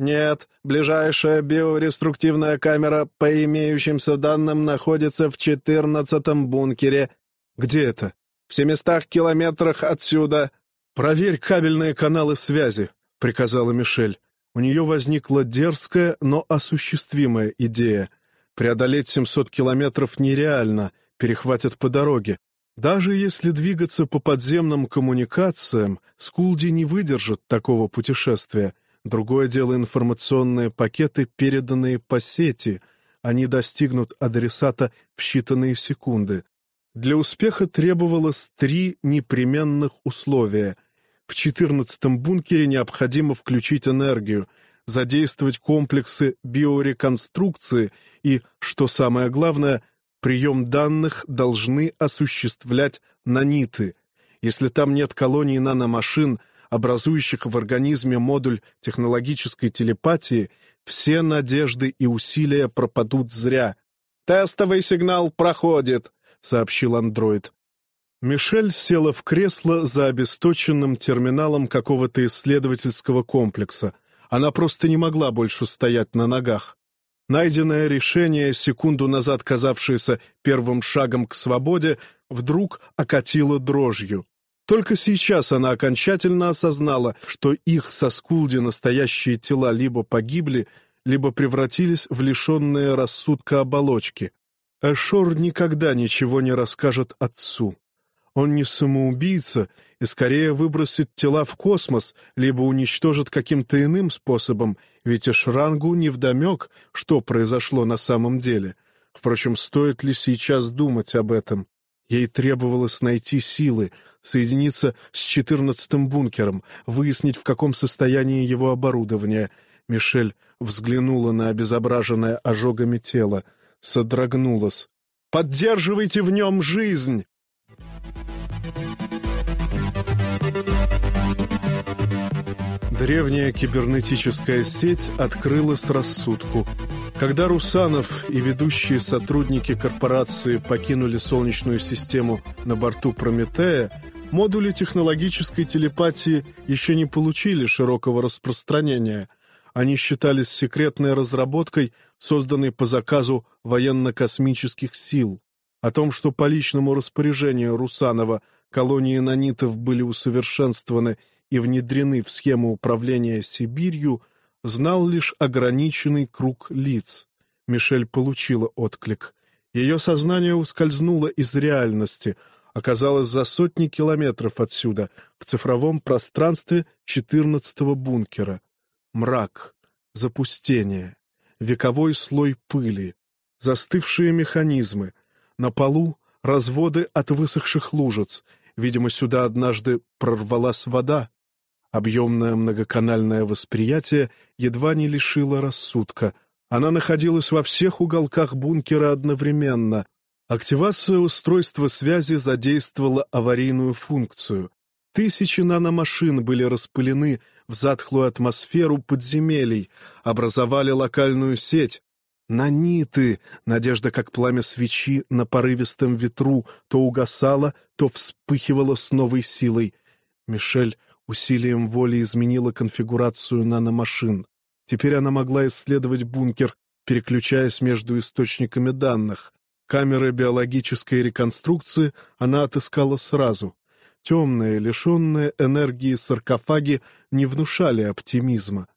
Нет, ближайшая биореструктивная камера, по имеющимся данным, находится в четырнадцатом бункере. Где это? В семистах километрах отсюда. Проверь кабельные каналы связи, приказала Мишель. У нее возникла дерзкая, но осуществимая идея. Преодолеть 700 километров нереально, перехватят по дороге. Даже если двигаться по подземным коммуникациям, Скулди не выдержит такого путешествия. Другое дело информационные пакеты, переданные по сети. Они достигнут адресата в считанные секунды. Для успеха требовалось три непременных условия. В 14-м бункере необходимо включить энергию, задействовать комплексы биореконструкции и, что самое главное, прием данных должны осуществлять наниты. Если там нет колоний наномашин, образующих в организме модуль технологической телепатии, все надежды и усилия пропадут зря. «Тестовый сигнал проходит», — сообщил андроид. Мишель села в кресло за обесточенным терминалом какого-то исследовательского комплекса. Она просто не могла больше стоять на ногах. Найденное решение, секунду назад казавшееся первым шагом к свободе, вдруг окатило дрожью. Только сейчас она окончательно осознала, что их со Скулди настоящие тела либо погибли, либо превратились в лишенные рассудка оболочки. Эшор никогда ничего не расскажет отцу. Он не самоубийца и скорее выбросит тела в космос, либо уничтожит каким-то иным способом, ведь Эшрангу невдомек, что произошло на самом деле. Впрочем, стоит ли сейчас думать об этом? Ей требовалось найти силы, соединиться с четырнадцатым бункером, выяснить, в каком состоянии его оборудование. Мишель взглянула на обезображенное ожогами тело, содрогнулась. «Поддерживайте в нем жизнь!» Древняя кибернетическая сеть открылась рассудку. Когда Русанов и ведущие сотрудники корпорации покинули Солнечную систему на борту «Прометея», модули технологической телепатии еще не получили широкого распространения. Они считались секретной разработкой, созданной по заказу военно-космических сил. О том, что по личному распоряжению Русанова колонии нанитов были усовершенствованы и внедрены в схему управления Сибирью, знал лишь ограниченный круг лиц. Мишель получила отклик. Ее сознание ускользнуло из реальности, оказалось за сотни километров отсюда, в цифровом пространстве четырнадцатого бункера. Мрак, запустение, вековой слой пыли, застывшие механизмы, на полу разводы от высохших лужиц, видимо, сюда однажды прорвалась вода, Объемное многоканальное восприятие едва не лишило рассудка. Она находилась во всех уголках бункера одновременно. Активация устройства связи задействовала аварийную функцию. Тысячи наномашин были распылены в затхлую атмосферу подземелий, образовали локальную сеть. Наниты, надежда как пламя свечи на порывистом ветру, то угасала, то вспыхивала с новой силой. Мишель усилием воли изменила конфигурацию наномашин. Теперь она могла исследовать бункер, переключаясь между источниками данных. Камеры биологической реконструкции она отыскала сразу. Темные, лишенные энергии саркофаги не внушали оптимизма.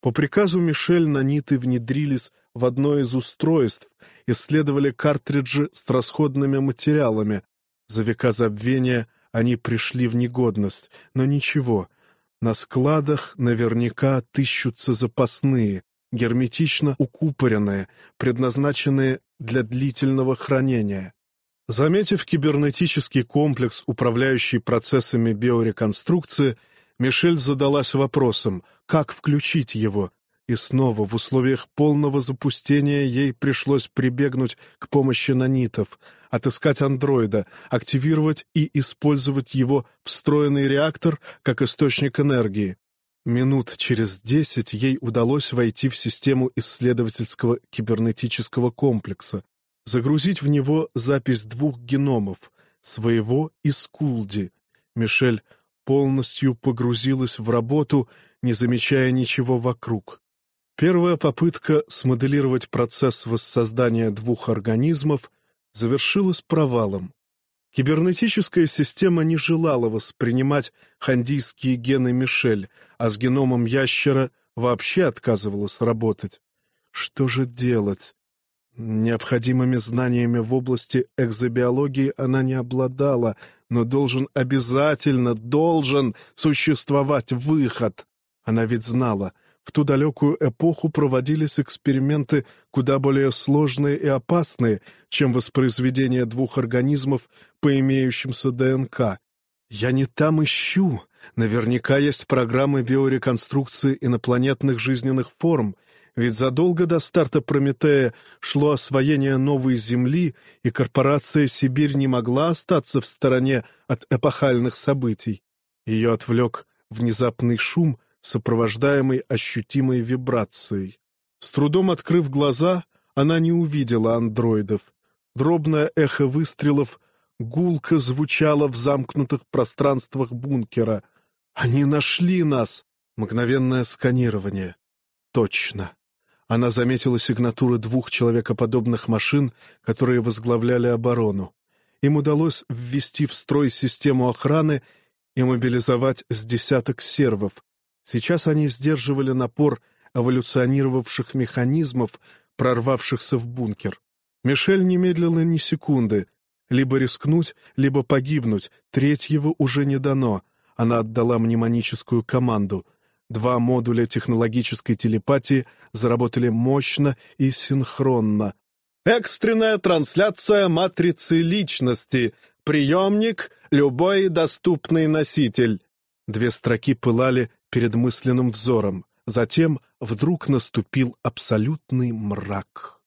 По приказу Мишель наниты внедрились в одно из устройств, исследовали картриджи с расходными материалами. За века забвения — они пришли в негодность, но ничего. На складах наверняка отыщутся запасные, герметично укупоренные, предназначенные для длительного хранения. Заметив кибернетический комплекс, управляющий процессами биореконструкции, Мишель задалась вопросом, как включить его, и снова в условиях полного запустения ей пришлось прибегнуть к помощи нанитов, отыскать андроида, активировать и использовать его встроенный реактор как источник энергии. Минут через десять ей удалось войти в систему исследовательского кибернетического комплекса, загрузить в него запись двух геномов, своего и Скулди. Мишель полностью погрузилась в работу, не замечая ничего вокруг. Первая попытка смоделировать процесс воссоздания двух организмов завершилась провалом. Кибернетическая система не желала воспринимать хандийские гены Мишель, а с геномом ящера вообще отказывалась работать. Что же делать? Необходимыми знаниями в области экзобиологии она не обладала, но должен обязательно, должен существовать выход. Она ведь знала — в ту далекую эпоху проводились эксперименты куда более сложные и опасные, чем воспроизведение двух организмов по имеющимся ДНК. Я не там ищу. Наверняка есть программы биореконструкции инопланетных жизненных форм, ведь задолго до старта Прометея шло освоение новой Земли, и корпорация «Сибирь» не могла остаться в стороне от эпохальных событий. Ее отвлек внезапный шум — сопровождаемой ощутимой вибрацией. С трудом открыв глаза, она не увидела андроидов. Дробное эхо выстрелов гулко звучало в замкнутых пространствах бункера. «Они нашли нас!» Мгновенное сканирование. Точно. Она заметила сигнатуры двух человекоподобных машин, которые возглавляли оборону. Им удалось ввести в строй систему охраны и мобилизовать с десяток сервов. Сейчас они сдерживали напор эволюционировавших механизмов, прорвавшихся в бункер. Мишель не медлила ни секунды. Либо рискнуть, либо погибнуть, третьего уже не дано. Она отдала мнемоническую команду. Два модуля технологической телепатии заработали мощно и синхронно. Экстренная трансляция матрицы личности. Приемник — любой доступный носитель. Две строки пылали перед мысленным взором. Затем вдруг наступил абсолютный мрак.